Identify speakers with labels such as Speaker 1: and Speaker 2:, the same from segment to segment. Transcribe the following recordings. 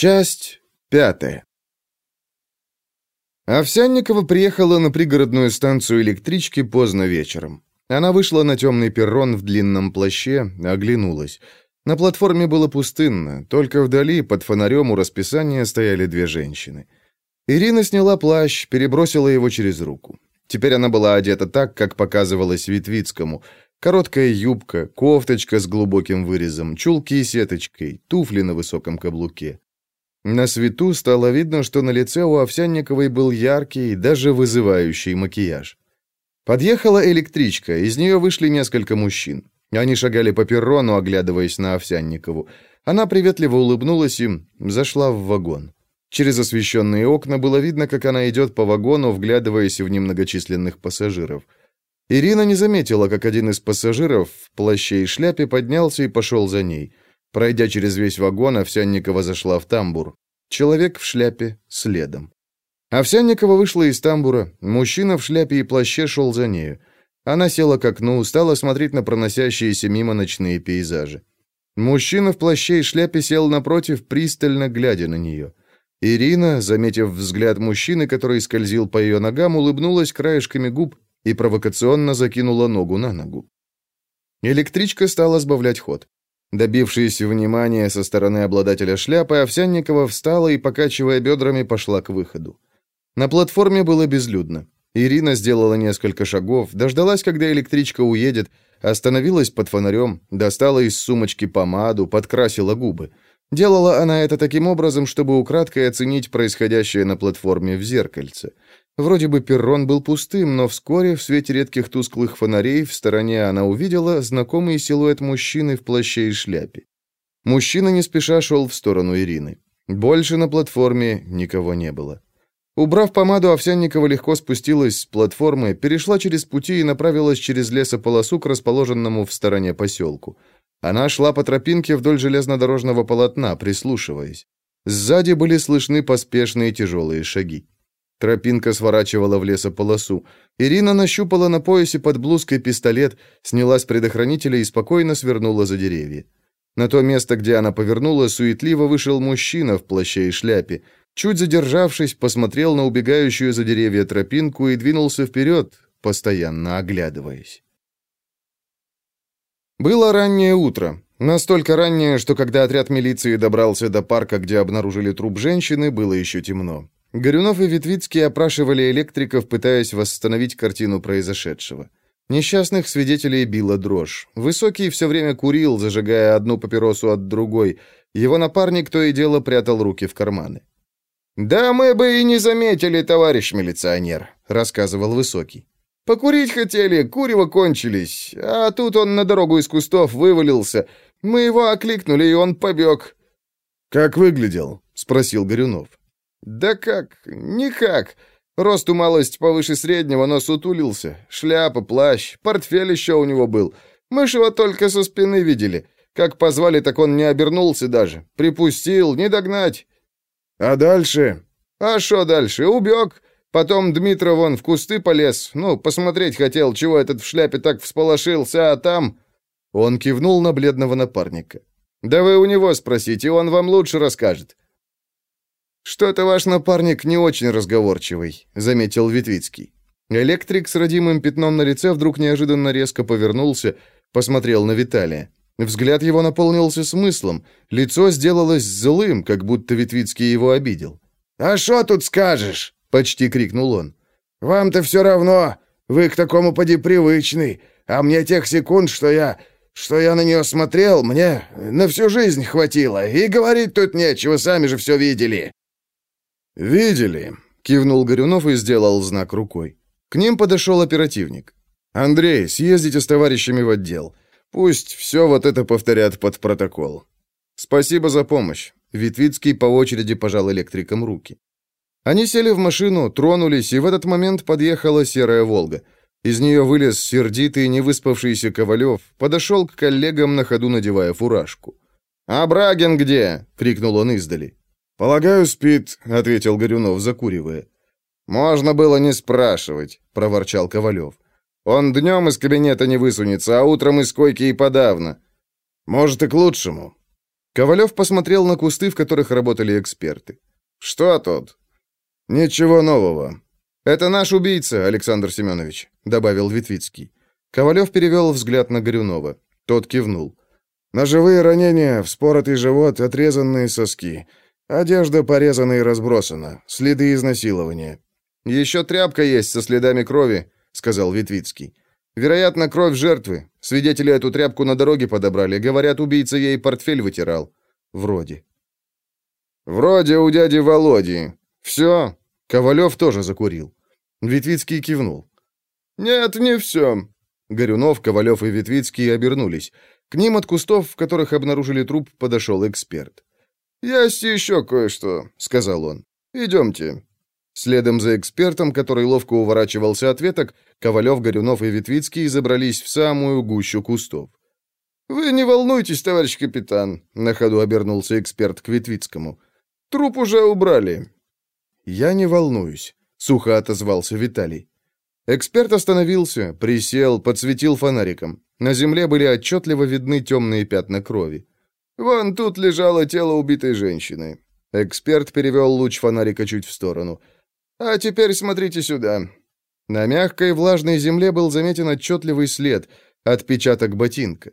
Speaker 1: Часть пятая. Овсянникова приехала на пригородную станцию электрички поздно вечером. Она вышла на темный перрон в длинном плаще, оглянулась. На платформе было пустынно, только вдали, под фонарем у расписания, стояли две женщины. Ирина сняла плащ, перебросила его через руку. Теперь она была одета так, как показывалось Витвицкому. Короткая юбка, кофточка с глубоким вырезом, чулки и сеточкой, туфли на высоком каблуке. На свету стало видно, что на лице у Овсянниковой был яркий, даже вызывающий макияж. Подъехала электричка, из нее вышли несколько мужчин. Они шагали по перрону, оглядываясь на Овсянникову. Она приветливо улыбнулась им, зашла в вагон. Через освещенные окна было видно, как она идет по вагону, вглядываясь в немногочисленных пассажиров. Ирина не заметила, как один из пассажиров в плаще и шляпе поднялся и пошел за ней. Пройдя через весь вагон, Овсянникова зашла в тамбур. Человек в шляпе следом. Овсянникова вышла из тамбура. Мужчина в шляпе и плаще шел за нею. Она села к окну, стала смотреть на проносящиеся мимо ночные пейзажи. Мужчина в плаще и шляпе сел напротив, пристально глядя на нее. Ирина, заметив взгляд мужчины, который скользил по ее ногам, улыбнулась краешками губ и провокационно закинула ногу на ногу. Электричка стала сбавлять ход. Добившись внимания со стороны обладателя шляпы, Овсянникова встала и, покачивая бедрами, пошла к выходу. На платформе было безлюдно. Ирина сделала несколько шагов, дождалась, когда электричка уедет, остановилась под фонарем, достала из сумочки помаду, подкрасила губы. Делала она это таким образом, чтобы украдкой оценить происходящее на платформе в зеркальце. Вроде бы перрон был пустым, но вскоре в свете редких тусклых фонарей в стороне она увидела знакомый силуэт мужчины в плаще и шляпе. Мужчина не спеша шел в сторону Ирины. Больше на платформе никого не было. Убрав помаду, Овсянникова легко спустилась с платформы, перешла через пути и направилась через лесополосу к расположенному в стороне поселку. Она шла по тропинке вдоль железнодорожного полотна, прислушиваясь. Сзади были слышны поспешные тяжелые шаги. Тропинка сворачивала в лесополосу. Ирина нащупала на поясе под блузкой пистолет, сняла с предохранителя и спокойно свернула за деревья. На то место, где она повернула, суетливо вышел мужчина в плаще и шляпе. Чуть задержавшись, посмотрел на убегающую за деревья тропинку и двинулся вперед, постоянно оглядываясь. Было раннее утро. Настолько раннее, что когда отряд милиции добрался до парка, где обнаружили труп женщины, было еще темно. Горюнов и Витвицкий опрашивали электриков, пытаясь восстановить картину произошедшего. Несчастных свидетелей била дрожь. Высокий все время курил, зажигая одну папиросу от другой. Его напарник то и дело прятал руки в карманы. «Да мы бы и не заметили, товарищ милиционер», — рассказывал Высокий. «Покурить хотели, курево кончились, а тут он на дорогу из кустов вывалился. Мы его окликнули, и он побег».
Speaker 2: «Как выглядел?» — спросил Горюнов.
Speaker 1: «Да как? Никак. Росту малость повыше среднего, но сутулился. Шляпа, плащ, портфель еще у него был. Мы ж его только со спины видели. Как позвали, так он не обернулся даже. Припустил, не догнать».
Speaker 2: «А дальше?»
Speaker 1: «А что дальше? Убег. Потом Дмитров вон в кусты полез. Ну, посмотреть хотел, чего этот в шляпе так всполошился, а там...» Он кивнул на бледного напарника. «Да вы у него спросите, он вам лучше расскажет». «Что-то ваш напарник не очень разговорчивый», — заметил Витвицкий. Электрик с родимым пятном на лице вдруг неожиданно резко повернулся, посмотрел на Виталия. Взгляд его наполнился смыслом, лицо сделалось злым, как будто Витвицкий его обидел.
Speaker 2: «А что тут скажешь?»
Speaker 1: — почти крикнул он.
Speaker 2: «Вам-то все равно, вы к такому поди привычный, а мне тех секунд, что я... что я на нее смотрел, мне на всю жизнь хватило, и говорить тут нечего, сами же все видели».
Speaker 1: «Видели», — кивнул Горюнов и сделал знак рукой. К ним подошел оперативник. «Андрей, съездите с товарищами в отдел. Пусть все вот это повторят под протокол». «Спасибо за помощь», — Витвицкий по очереди пожал электрикам руки. Они сели в машину, тронулись, и в этот момент подъехала серая «Волга». Из нее вылез сердитый, невыспавшийся Ковалев, подошел к коллегам на ходу, надевая фуражку. «А Брагин где?» — крикнул он издали.
Speaker 2: «Полагаю, спит», — ответил Горюнов, закуривая.
Speaker 1: «Можно было не спрашивать», — проворчал Ковалев. «Он днем из кабинета не высунется, а утром из койки и подавно».
Speaker 2: «Может, и к лучшему».
Speaker 1: Ковалев посмотрел на кусты, в которых работали эксперты.
Speaker 2: «Что тут?»
Speaker 1: «Ничего нового. Это наш убийца, Александр Семенович», — добавил Витвицкий. Ковалев перевел взгляд на Горюнова. Тот кивнул.
Speaker 2: «Ножевые ранения, вспоротый живот, отрезанные соски. Одежда порезана и разбросана. Следы изнасилования».
Speaker 1: «Еще тряпка есть со следами крови», — сказал Витвицкий. «Вероятно, кровь жертвы. Свидетели эту тряпку на дороге подобрали. Говорят, убийца ей портфель вытирал. Вроде». «Вроде у дяди Володи. Все». Ковалев тоже закурил. Витвицкий кивнул. «Нет, не все». Горюнов, Ковалев и Витвицкий обернулись. К ним от кустов, в которых обнаружили труп, подошел эксперт. «Есть еще кое-что», — сказал он. «Идемте». Следом за экспертом, который ловко уворачивался от веток, Ковалев, Горюнов и Витвицкий забрались в самую гущу кустов. «Вы не волнуйтесь, товарищ капитан», — на ходу обернулся эксперт к Витвицкому. «Труп уже убрали». «Я не волнуюсь», — сухо отозвался Виталий. Эксперт остановился, присел, подсветил фонариком. На земле были отчетливо видны темные пятна крови. «Вон тут лежало тело убитой женщины». Эксперт перевел луч фонарика чуть в сторону. «А теперь смотрите сюда». На мягкой влажной земле был заметен отчетливый след, отпечаток ботинка.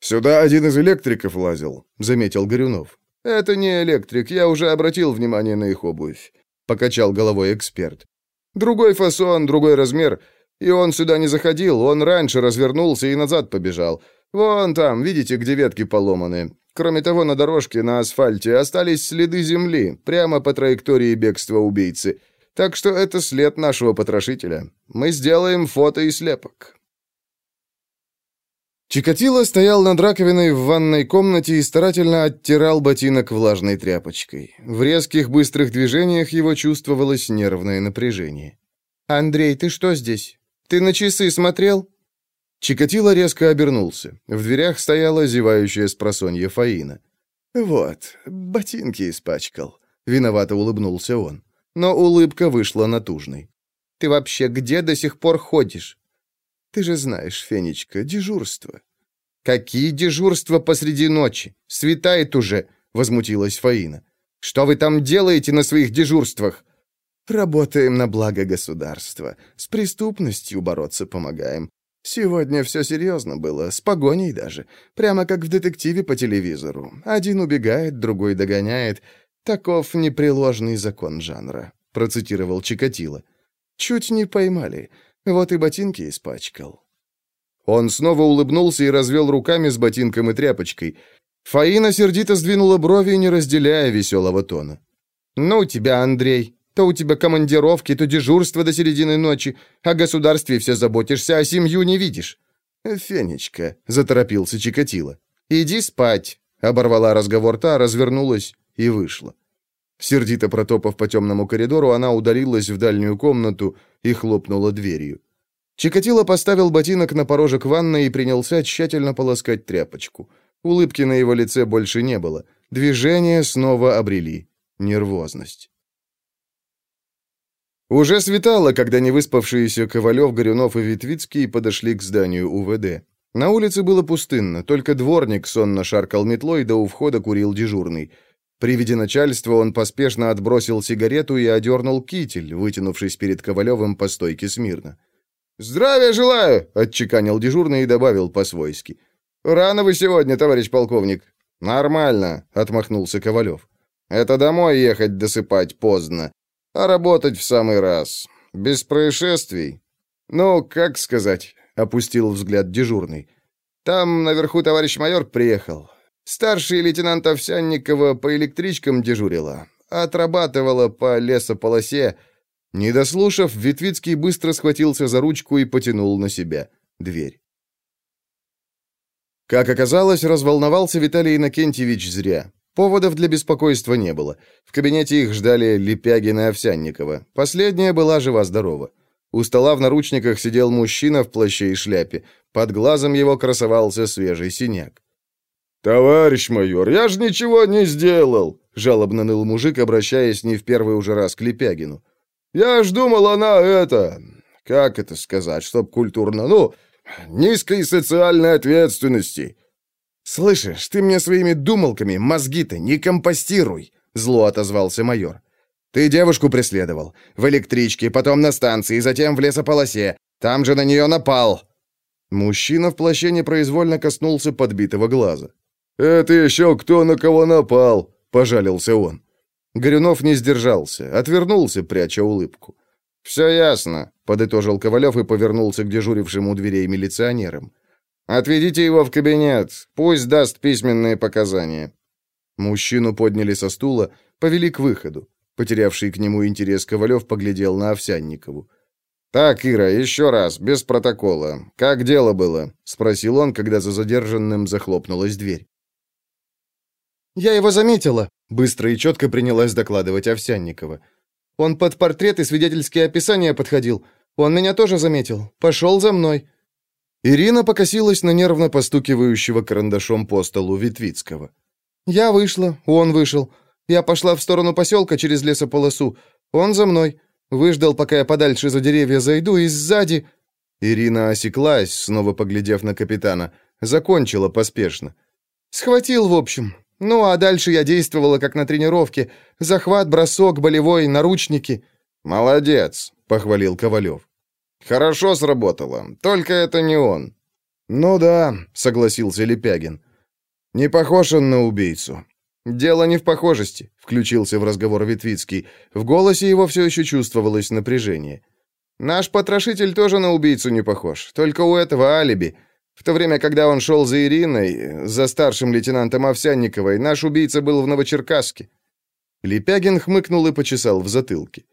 Speaker 2: «Сюда один из электриков лазил», — заметил Горюнов.
Speaker 1: «Это не электрик, я уже обратил внимание на их обувь», — покачал головой эксперт. «Другой фасон, другой размер. И он сюда не заходил, он раньше развернулся и назад побежал. Вон там, видите, где ветки поломаны. Кроме того, на дорожке, на асфальте остались следы земли, прямо по траектории бегства убийцы. Так что это след нашего потрошителя. Мы сделаем фото и слепок. Чикатило стоял над раковиной в ванной комнате и старательно оттирал ботинок влажной тряпочкой. В резких быстрых движениях его чувствовалось нервное напряжение. «Андрей, ты что здесь? Ты на часы смотрел?» Чикатило резко обернулся. В дверях стояла зевающая спросонья Фаина. «Вот, ботинки испачкал», — виновато улыбнулся он. Но улыбка вышла натужной. «Ты вообще где до сих пор ходишь?» «Ты же знаешь, Фенечка, дежурство». «Какие дежурства посреди ночи? Светает уже», — возмутилась Фаина. «Что вы там делаете на своих дежурствах?» «Работаем на благо государства. С преступностью бороться помогаем. Сегодня все серьезно было, с погоней даже. Прямо как в детективе по телевизору. Один убегает, другой догоняет. Таков непреложный закон жанра», — процитировал Чикатило. «Чуть не поймали. Вот и ботинки испачкал». Он снова улыбнулся и развел руками с ботинком и тряпочкой. Фаина сердито сдвинула брови, не разделяя веселого тона. «Ну тебя, Андрей, то у тебя командировки, то дежурство до середины ночи. О государстве все заботишься, а семью не видишь». «Фенечка», — заторопился Чикатило. «Иди спать», — оборвала разговор та, развернулась и вышла. Сердито протопав по темному коридору, она удалилась в дальнюю комнату и хлопнула дверью. Чикатило поставил ботинок на порожек ванной и принялся тщательно полоскать тряпочку. Улыбки на его лице больше не было. Движения снова обрели нервозность. Уже светало, когда невыспавшиеся Ковалев, Горюнов и Витвицкий подошли к зданию УВД. На улице было пустынно, только дворник сонно шаркал метлой, да у входа курил дежурный. При виде начальства он поспешно отбросил сигарету и одернул китель, вытянувшись перед Ковалевым по стойке смирно. «Здравия желаю!» — отчеканил дежурный и добавил по-свойски. «Рано вы сегодня, товарищ полковник». «Нормально», — отмахнулся Ковалев. «Это домой ехать досыпать поздно а работать в самый раз. Без происшествий. Ну, как сказать, опустил взгляд дежурный. Там наверху товарищ майор приехал. Старший лейтенант Овсянникова по электричкам дежурила. Отрабатывала по лесополосе. Не дослушав, Витвицкий быстро схватился за ручку и потянул на себя дверь. Как оказалось, разволновался Виталий Иннокентьевич зря. Поводов для беспокойства не было. В кабинете их ждали Лепягин и Овсянникова. Последняя была жива-здорова. У стола в наручниках сидел мужчина в плаще и шляпе. Под глазом его красовался свежий синяк.
Speaker 2: «Товарищ майор, я же ничего не сделал!» — жалобно ныл мужик, обращаясь не в первый уже раз к Лепягину. «Я ж думал, она это... Как это сказать, чтоб культурно? Ну, низкой социальной ответственности. «Слышишь, ты мне своими думалками мозги-то не компостируй!» — зло отозвался майор. «Ты девушку преследовал. В электричке, потом на станции, затем в лесополосе. Там же на нее напал!» Мужчина в плаще непроизвольно коснулся подбитого глаза.
Speaker 1: «Это еще кто на кого напал?» — пожалился он.
Speaker 2: Горюнов не сдержался, отвернулся, пряча улыбку. «Все ясно», — подытожил Ковалев и повернулся к дежурившему у дверей милиционерам. «Отведите его в кабинет, пусть даст письменные показания». Мужчину подняли со стула, повели к выходу. Потерявший к нему интерес Ковалев поглядел на Овсянникову. «Так, Ира, еще раз, без протокола. Как дело было?» — спросил он, когда за задержанным захлопнулась дверь.
Speaker 1: «Я его заметила», — быстро и четко принялась докладывать Овсянникова. «Он под портрет и свидетельские описания подходил. Он меня тоже заметил. Пошел за мной». Ирина покосилась на нервно постукивающего карандашом по столу Витвицкого. «Я вышла, он вышел. Я пошла в сторону поселка через лесополосу. Он за мной. Выждал, пока я подальше за деревья зайду, и сзади...» Ирина осеклась, снова поглядев на капитана. Закончила поспешно. «Схватил, в общем. Ну, а дальше я действовала, как на тренировке. Захват, бросок, болевой, наручники».
Speaker 2: «Молодец», — похвалил Ковалев. «Хорошо сработало. Только это не он».
Speaker 1: «Ну да», — согласился Лепягин. «Не похож он на убийцу. «Дело не в похожести», — включился в разговор Витвицкий. В голосе его все еще чувствовалось напряжение. «Наш потрошитель тоже на убийцу не похож, только у этого алиби. В то время, когда он шел за Ириной, за старшим лейтенантом Овсянниковой, наш убийца был в Новочеркасске». Лепягин хмыкнул и почесал в затылке.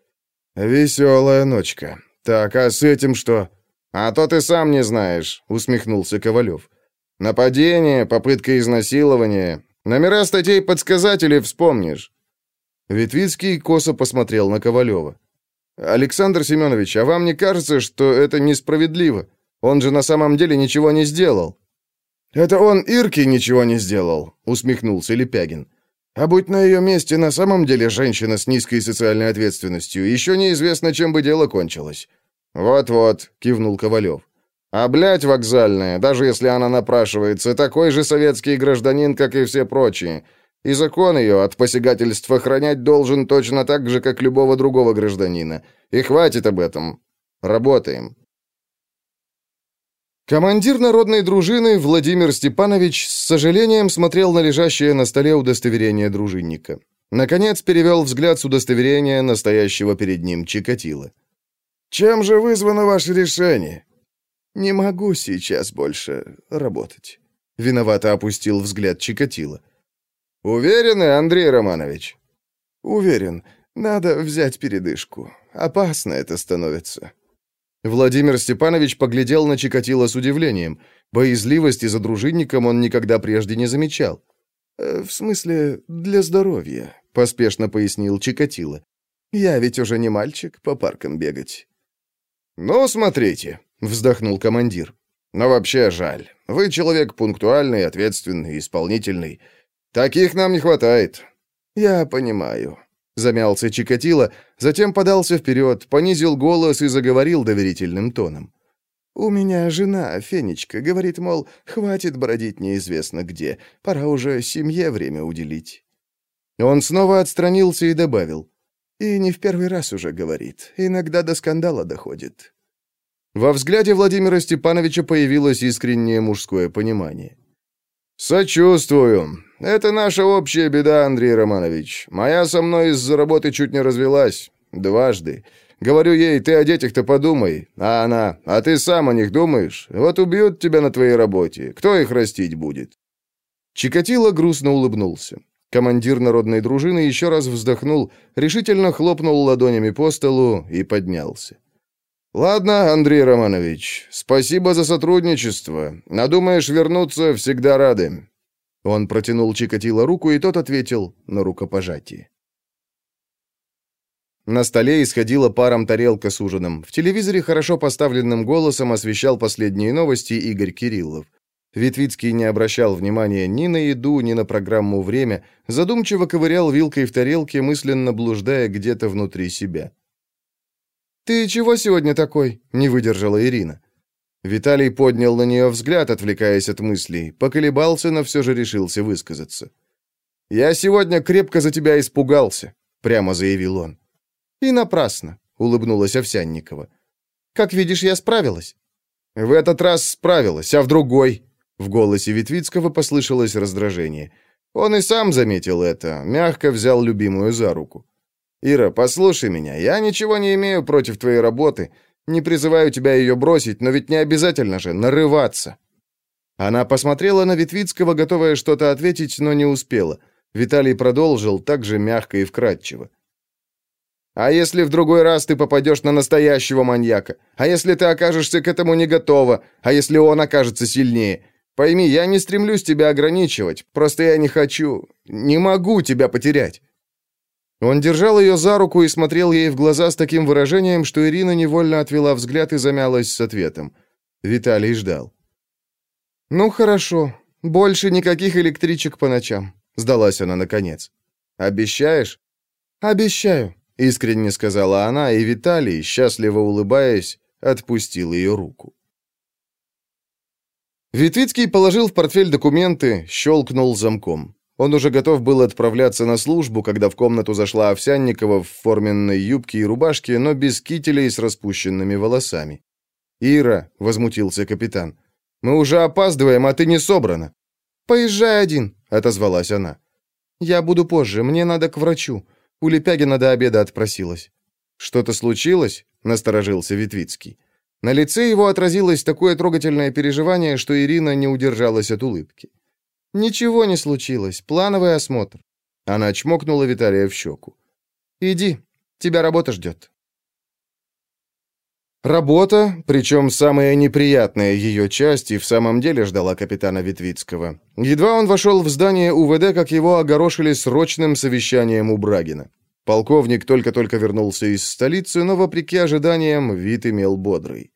Speaker 2: «Веселая ночка. Так, а с этим что?»
Speaker 1: «А то ты сам не знаешь», — усмехнулся Ковалев. «Нападение, попытка изнасилования. Номера статей подсказать или вспомнишь?» Ветвицкий косо посмотрел на Ковалева. «Александр Семенович, а вам не кажется, что это несправедливо? Он же на самом деле ничего не сделал».
Speaker 2: «Это он Ирке ничего не сделал», — усмехнулся Лепягин. «А будь на ее месте на самом деле женщина с низкой социальной ответственностью, еще неизвестно, чем бы дело кончилось».
Speaker 1: «Вот-вот», — кивнул Ковалев. А блядь вокзальная, даже если она напрашивается, такой же советский гражданин, как и все прочие. И закон ее от посягательств охранять должен точно так же, как любого другого гражданина. И хватит об этом. Работаем. Командир народной дружины Владимир Степанович с сожалением смотрел на лежащее на столе удостоверение дружинника. Наконец перевел взгляд с удостоверения настоящего перед ним Чикатило.
Speaker 2: «Чем же вызвано ваше решение?»
Speaker 1: «Не могу сейчас больше работать», — виновато опустил взгляд Чикатило. «Уверены, Андрей Романович?» «Уверен. Надо взять передышку. Опасно это становится». Владимир Степанович поглядел на Чикатило с удивлением. Боязливости за дружинником он никогда прежде не замечал. «Э, «В смысле, для здоровья», — поспешно пояснил Чикатило. «Я ведь уже не мальчик по паркам бегать». «Ну, смотрите», вздохнул командир. Но вообще жаль. Вы человек пунктуальный, ответственный, исполнительный. Таких нам не хватает. Я понимаю. Замялся Чикатило, затем подался вперед, понизил голос и заговорил доверительным тоном. «У меня жена, Фенечка, говорит, мол, хватит бродить неизвестно где, пора уже семье время уделить». Он снова отстранился и добавил. «И не в первый раз уже говорит, иногда до скандала доходит». Во взгляде Владимира Степановича появилось искреннее мужское понимание. «Сочувствую. Это наша общая беда, Андрей Романович. Моя со мной из-за работы чуть не развелась. Дважды. Говорю ей, ты о детях-то подумай. А она, а ты сам о них думаешь? Вот убьют тебя на твоей работе. Кто их растить будет?» Чикатило грустно улыбнулся. Командир народной дружины еще раз вздохнул, решительно хлопнул ладонями по столу и поднялся. «Ладно, Андрей Романович, спасибо за сотрудничество. Надумаешь вернуться, всегда рады». Он протянул Чикатило руку, и тот ответил на рукопожатие. На столе исходила паром тарелка с ужином. В телевизоре хорошо поставленным голосом освещал последние новости Игорь Кириллов. Витвицкий не обращал внимания ни на еду, ни на программу «Время», задумчиво ковырял вилкой в тарелке, мысленно блуждая где-то внутри себя. «Ты чего сегодня такой?» — не выдержала Ирина. Виталий поднял на нее взгляд, отвлекаясь от мыслей, поколебался, но все же решился высказаться. «Я сегодня крепко за тебя испугался», — прямо заявил он. «И напрасно», — улыбнулась Овсянникова. «Как видишь, я справилась». «В этот раз справилась, а в другой...» В голосе Витвицкого послышалось раздражение. Он и сам заметил это, мягко взял любимую за руку. «Ира, послушай меня, я ничего не имею против твоей работы, не призываю тебя ее бросить, но ведь не обязательно же нарываться». Она посмотрела на Витвицкого, готовая что-то ответить, но не успела. Виталий продолжил так же мягко и вкратчиво. «А если в другой раз ты попадешь на настоящего маньяка? А если ты окажешься к этому не готова? А если он окажется сильнее? Пойми, я не стремлюсь тебя ограничивать, просто я не хочу, не могу тебя потерять». Он держал ее за руку и смотрел ей в глаза с таким выражением, что Ирина невольно отвела взгляд и замялась с ответом. Виталий ждал. «Ну хорошо, больше никаких электричек по ночам», — сдалась она наконец. «Обещаешь?» «Обещаю», — искренне сказала она, и Виталий, счастливо улыбаясь, отпустил ее руку. Витвицкий положил в портфель документы, щелкнул замком. Он уже готов был отправляться на службу, когда в комнату зашла Овсянникова в форменной юбке и рубашке, но без кителя и с распущенными волосами. «Ира», — возмутился капитан, — «мы уже опаздываем, а ты не собрана». «Поезжай один», — отозвалась она. «Я буду позже, мне надо к врачу. У Лепягина до обеда отпросилась». «Что-то случилось?» — насторожился Витвицкий. На лице его отразилось такое трогательное переживание, что Ирина не удержалась от улыбки. «Ничего не случилось. Плановый осмотр». Она чмокнула Виталия в щеку. «Иди, тебя работа ждет». Работа, причем самая неприятная ее часть, и в самом деле ждала капитана Витвицкого. Едва он вошел в здание УВД, как его огорошили срочным совещанием у Брагина. Полковник только-только вернулся из столицы, но, вопреки ожиданиям, вид имел бодрый.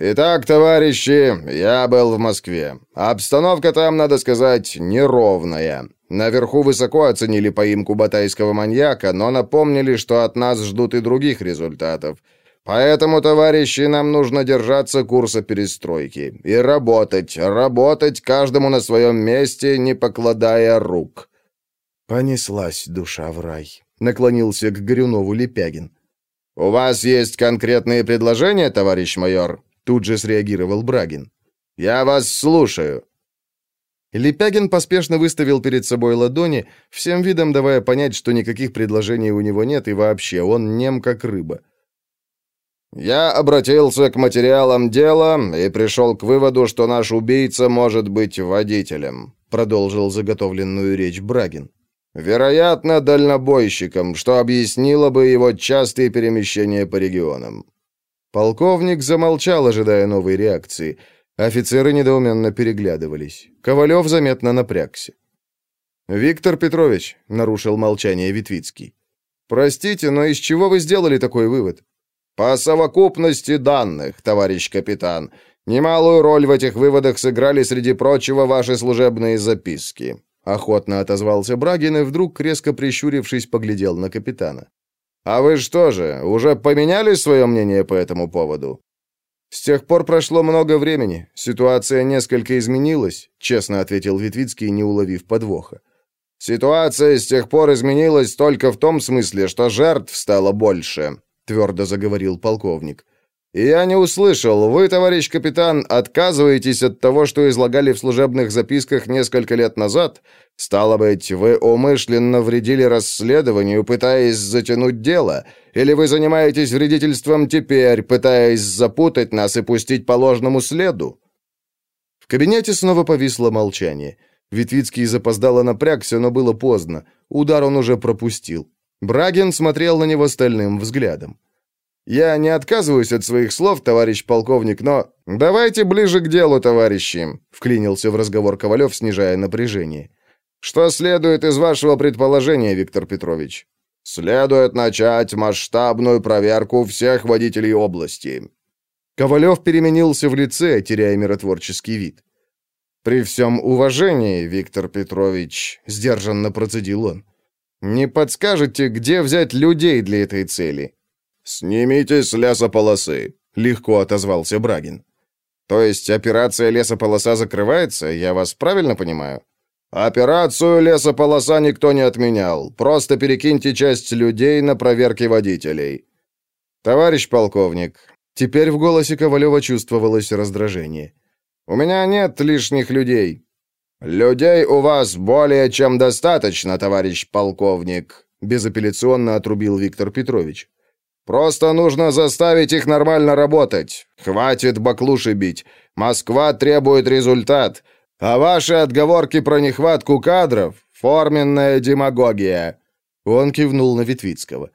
Speaker 1: «Итак, товарищи, я был в Москве. Обстановка там, надо сказать, неровная. Наверху высоко оценили поимку батайского маньяка, но напомнили, что от нас ждут и других результатов. Поэтому, товарищи, нам нужно держаться курса перестройки и работать, работать каждому на своем месте, не покладая рук». Понеслась душа в рай. Наклонился к Горюнову Лепягин.
Speaker 2: «У вас есть конкретные предложения, товарищ майор?» Тут же среагировал Брагин. «Я вас слушаю».
Speaker 1: Лепягин поспешно выставил перед собой ладони, всем видом давая понять, что никаких предложений у него нет и вообще он нем как рыба.
Speaker 2: «Я обратился к материалам дела и пришел к выводу, что наш убийца может быть водителем», продолжил заготовленную речь Брагин. «Вероятно, дальнобойщиком, что объяснило бы его частые перемещения по регионам.
Speaker 1: Полковник замолчал, ожидая новой реакции. Офицеры недоуменно переглядывались. Ковалев заметно напрягся. «Виктор Петрович», — нарушил молчание Витвицкий, — «простите, но из чего вы сделали такой вывод?»
Speaker 2: «По совокупности данных, товарищ капитан. Немалую роль в этих выводах сыграли, среди прочего, ваши служебные записки», — охотно отозвался Брагин и вдруг, резко прищурившись, поглядел на капитана. «А вы что же, уже поменяли свое мнение по этому поводу?»
Speaker 1: «С тех пор прошло много времени. Ситуация несколько изменилась», — честно ответил Витвицкий, не уловив подвоха.
Speaker 2: «Ситуация с тех пор изменилась только в том смысле, что жертв стало больше», — твердо заговорил полковник. «Я не услышал. Вы, товарищ капитан, отказываетесь от того, что излагали в служебных записках несколько лет назад? Стало быть, вы умышленно вредили расследованию, пытаясь затянуть дело? Или вы занимаетесь вредительством теперь, пытаясь запутать нас и пустить по ложному следу?»
Speaker 1: В кабинете снова повисло молчание. Витвицкий запоздало напрягся, но было поздно. Удар он уже пропустил. Брагин смотрел на него стальным взглядом. Я не отказываюсь от своих слов, товарищ полковник, но давайте ближе к делу, товарищи, вклинился в разговор Ковалев, снижая напряжение. Что следует из вашего предположения, Виктор Петрович?
Speaker 2: Следует начать масштабную проверку всех водителей области.
Speaker 1: Ковалев переменился в лице, теряя миротворческий вид. «При всем уважении, Виктор Петрович», — сдержанно процедил он, — «не подскажете, где взять людей для этой цели?»
Speaker 2: «Снимите с лесополосы», — легко отозвался Брагин.
Speaker 1: То есть операция лесополоса закрывается, я вас правильно понимаю? Операцию лесополоса никто не отменял. Просто перекиньте часть людей на проверки водителей. Товарищ полковник, теперь в голосе Ковалева чувствовалось раздражение. У меня нет лишних людей. Людей у вас более чем достаточно, товарищ полковник, безапелляционно отрубил Виктор Петрович. Просто нужно заставить их нормально работать. Хватит баклуши бить. Москва требует результат. А ваши отговорки про нехватку кадров — форменная демагогия». Он кивнул на Витвицкого.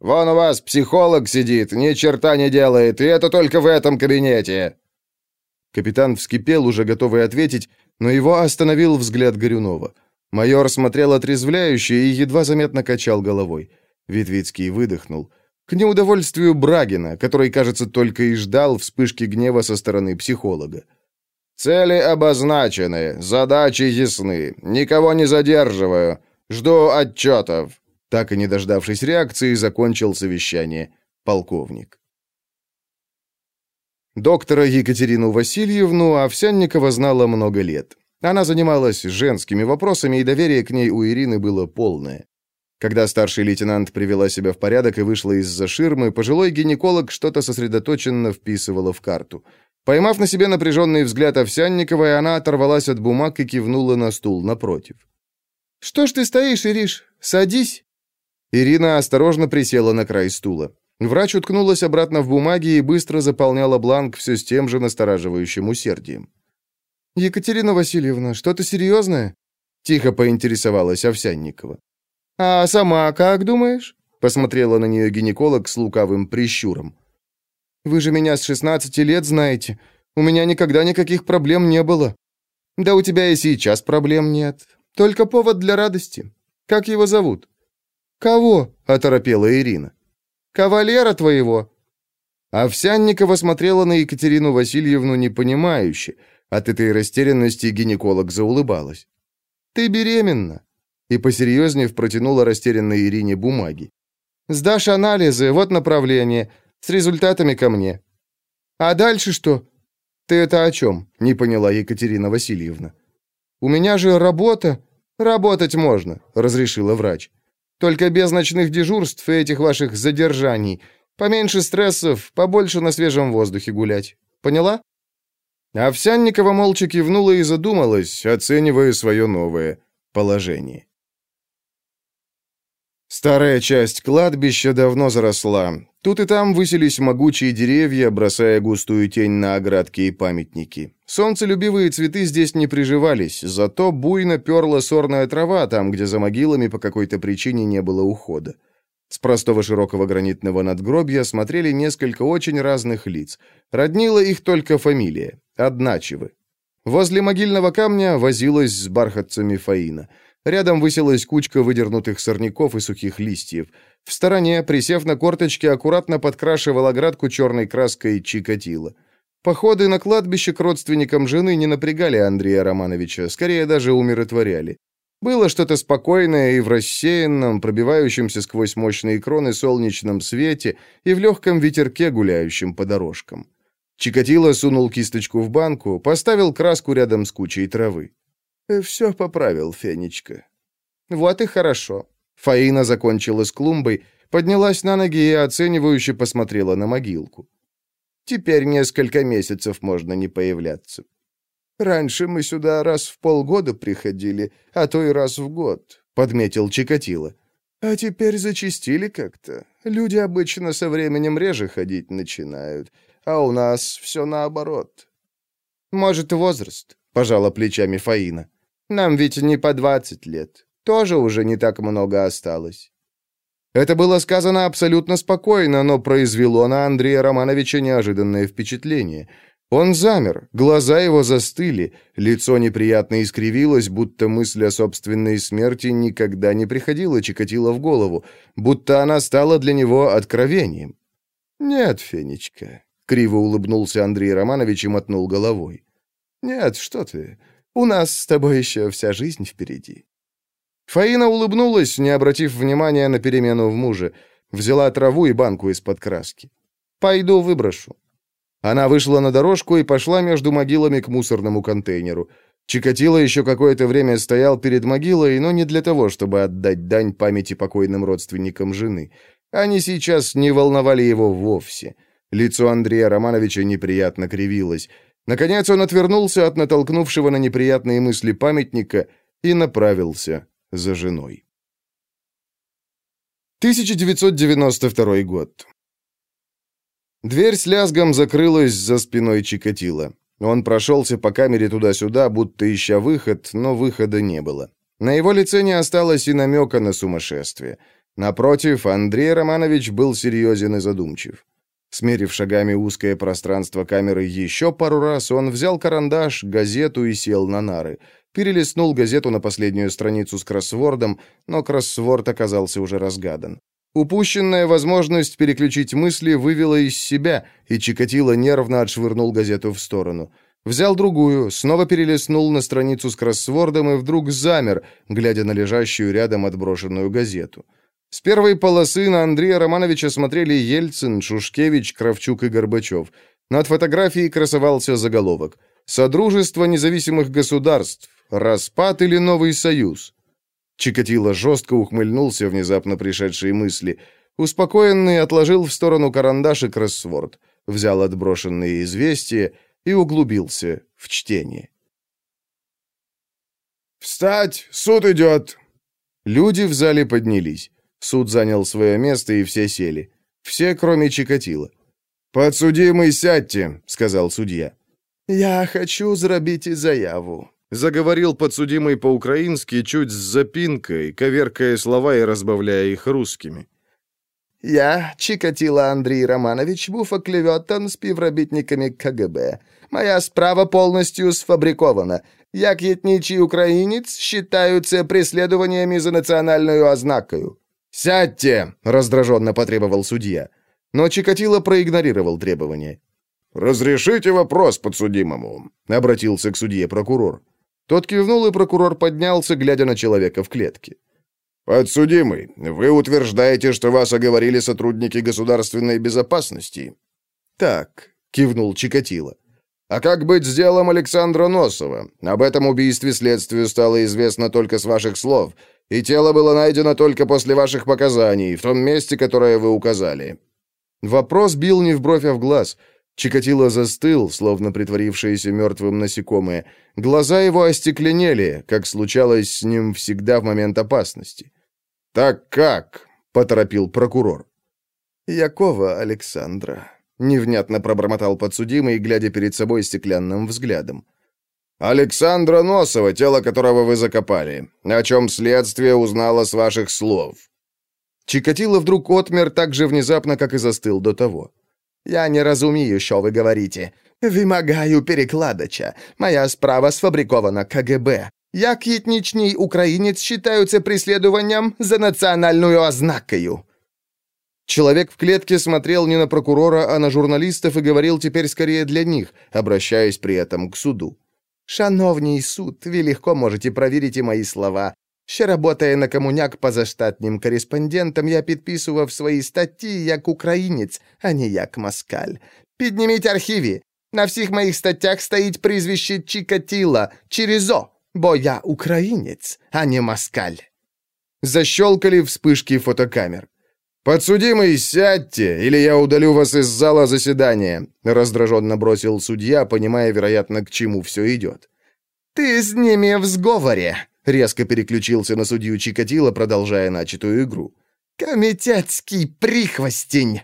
Speaker 1: «Вон у вас психолог сидит, ни черта не делает, и это только в этом кабинете». Капитан вскипел, уже готовый ответить, но его остановил взгляд Горюнова. Майор смотрел отрезвляюще и едва заметно качал головой. Витвицкий выдохнул. К неудовольствию Брагина, который, кажется, только и ждал вспышки гнева со стороны психолога. «Цели обозначены, задачи ясны, никого не задерживаю, жду отчетов». Так и не дождавшись реакции, закончил совещание полковник. Доктора Екатерину Васильевну Овсянникова знала много лет. Она занималась женскими вопросами, и доверие к ней у Ирины было полное. Когда старший лейтенант привела себя в порядок и вышла из-за ширмы, пожилой гинеколог что-то сосредоточенно вписывала в карту. Поймав на себе напряженный взгляд Овсянниковой, она оторвалась от бумаг и кивнула на стул напротив. «Что ж ты стоишь, Ириш? Садись!» Ирина осторожно присела на край стула. Врач уткнулась обратно в бумаги и быстро заполняла бланк все с тем же настораживающим усердием. «Екатерина Васильевна, что-то серьезное?» Тихо поинтересовалась Овсянникова. «А сама как думаешь?» — посмотрела на нее гинеколог с лукавым прищуром. «Вы же меня с 16 лет знаете. У меня никогда никаких проблем не было». «Да у тебя и сейчас проблем нет. Только повод для радости. Как его зовут?» «Кого?» — оторопела Ирина. «Кавалера твоего». Овсянникова смотрела на Екатерину Васильевну непонимающе. От этой растерянности гинеколог заулыбалась. «Ты беременна и посерьезнее протянула растерянной Ирине бумаги. «Сдашь анализы, вот направление, с результатами ко мне». «А дальше что?» «Ты это о чем?» — не поняла Екатерина Васильевна. «У меня же работа». «Работать можно», — разрешила врач. «Только без ночных дежурств и этих ваших задержаний. Поменьше стрессов, побольше на свежем воздухе гулять. Поняла?» Овсянникова молча кивнула и задумалась, оценивая свое новое положение. Старая часть кладбища давно заросла. Тут и там высились могучие деревья, бросая густую тень на оградки и памятники. Солнцелюбивые цветы здесь не приживались, зато буйно перла сорная трава там, где за могилами по какой-то причине не было ухода. С простого широкого гранитного надгробья смотрели несколько очень разных лиц. Роднила их только фамилия — Одначевы. Возле могильного камня возилась с бархатцами Фаина — Рядом высилась кучка выдернутых сорняков и сухих листьев. В стороне, присев на корточки, аккуратно подкрашивал оградку черной краской Чикатило. Походы на кладбище к родственникам жены не напрягали Андрея Романовича, скорее даже умиротворяли. Было что-то спокойное и в рассеянном, пробивающемся сквозь мощные кроны солнечном свете и в легком ветерке, гуляющем по дорожкам. Чикатило сунул кисточку в банку, поставил краску рядом с кучей травы. «Все поправил, Фенечка». «Вот и хорошо». Фаина закончила с клумбой, поднялась на ноги и оценивающе посмотрела на могилку. «Теперь несколько месяцев можно не появляться. Раньше мы сюда раз в полгода приходили, а то и раз в год», — подметил Чикатило. «А теперь зачистили как-то. Люди обычно со временем реже ходить начинают, а у нас все наоборот». «Может, возраст», — пожала плечами Фаина. Нам ведь не по двадцать лет. Тоже уже не так много осталось». Это было сказано абсолютно спокойно, но произвело на Андрея Романовича неожиданное впечатление. Он замер, глаза его застыли, лицо неприятно искривилось, будто мысль о собственной смерти никогда не приходила Чикатило в голову, будто она стала для него откровением. «Нет, Фенечка», — криво улыбнулся Андрей Романович и мотнул головой. «Нет, что ты, у нас с тобой еще вся жизнь впереди». Фаина улыбнулась, не обратив внимания на перемену в муже. Взяла траву и банку из-под краски. «Пойду выброшу». Она вышла на дорожку и пошла между могилами к мусорному контейнеру. Чикатило еще какое-то время стоял перед могилой, но не для того, чтобы отдать дань памяти покойным родственникам жены. Они сейчас не волновали его вовсе. Лицо Андрея Романовича неприятно кривилось. Наконец он отвернулся от натолкнувшего на неприятные мысли памятника и направился за женой. 1992 год. Дверь с лязгом закрылась за спиной Чикатила. Он прошелся по камере туда-сюда, будто ища выход, но выхода не было. На его лице не осталось и намека на сумасшествие. Напротив, Андрей Романович был серьезен и задумчив. Смерив шагами узкое пространство камеры еще пару раз, он взял карандаш, газету и сел на нары. Перелистнул газету на последнюю страницу с кроссвордом, но кроссворд оказался уже разгадан. Упущенная возможность переключить мысли вывела из себя, и Чикатило нервно отшвырнул газету в сторону. Взял другую, снова перелистнул на страницу с кроссвордом и вдруг замер, глядя на лежащую рядом отброшенную газету. С первой полосы на Андрея Романовича смотрели Ельцин, Шушкевич, Кравчук и Горбачев. Над фотографией красовался заголовок «Содружество независимых государств. Распад или новый союз?» Чикатило жестко ухмыльнулся внезапно пришедшие мысли. Успокоенный отложил в сторону карандаш и кроссворд, взял отброшенные известия и углубился в чтение.
Speaker 2: «Встать! Суд идет!»
Speaker 1: Люди в зале поднялись. Суд занял свое место, и все сели. Все, кроме Чикатила.
Speaker 2: «Подсудимый, сядьте», — сказал судья.
Speaker 1: «Я хочу зробить заяву», Заговорил подсудимый по-украински чуть с запинкой, коверкая слова и разбавляя их русскими.
Speaker 3: Я, Чикатило Андрій Романович, був оклеветан співробітниками КГБ. Моя справа полностью сфабрикована. Як етнічий українець, считаю це преследованиями за национальную ознакою.
Speaker 1: «Сядьте!» — раздраженно потребовал судья. Но Чикатило проигнорировал требование.
Speaker 2: «Разрешите вопрос подсудимому», — обратился к судье прокурор.
Speaker 1: Тот кивнул, и прокурор поднялся, глядя на человека в клетке.
Speaker 2: «Подсудимый, вы утверждаете, что вас оговорили сотрудники государственной безопасности?»
Speaker 1: «Так», — кивнул Чикатило.
Speaker 2: «А как быть с делом Александра Носова? Об этом убийстве следствию стало известно только с ваших слов, и тело было найдено только после ваших показаний, в том месте, которое вы указали».
Speaker 1: Вопрос бил не в бровь, а в глаз — Чикатило застыл, словно притворившееся мертвым насекомое. Глаза его остекленели, как случалось с ним всегда в момент опасности.
Speaker 2: «Так как?» — поторопил прокурор.
Speaker 1: «Якова Александра», — невнятно пробормотал подсудимый, глядя перед собой стеклянным взглядом.
Speaker 2: «Александра Носова, тело которого вы закопали, о чем следствие узнало с ваших слов».
Speaker 1: Чикатило вдруг отмер так же внезапно, как и застыл до того.
Speaker 3: Я не разумію, що ви говорите. Вимагаю перекладача. Моя справа сфабрикована КГБ. Як етнічний українець считаються преследованием за национальную ознакою.
Speaker 1: Человек в клетке смотрел не на прокурора, а на журналистов и говорил теперь скорее для них, обращаясь при этом к суду.
Speaker 3: «Шановний суд, вы легко можете проверить и мои слова. Ще работая на комуняк позаштатнім кореспондентом, я підписував свої статті як українець, а не як москаль. Підніміть архіві. На всіх моїх статтях стоїть прізвище Чикатіла, Чирізо, бо я українець, а не москаль.
Speaker 1: Защелкали вспышки фотокамер. «Подсудимый, сядьте, или я удалю вас из зала заседания», раздраженно бросил судья, понимая, вероятно, к чему все идет.
Speaker 3: «Ты с ними в сговоре»,
Speaker 1: Резко переключился на судью Чикатило, продолжая начатую игру.
Speaker 3: «Комитетский прихвостень!»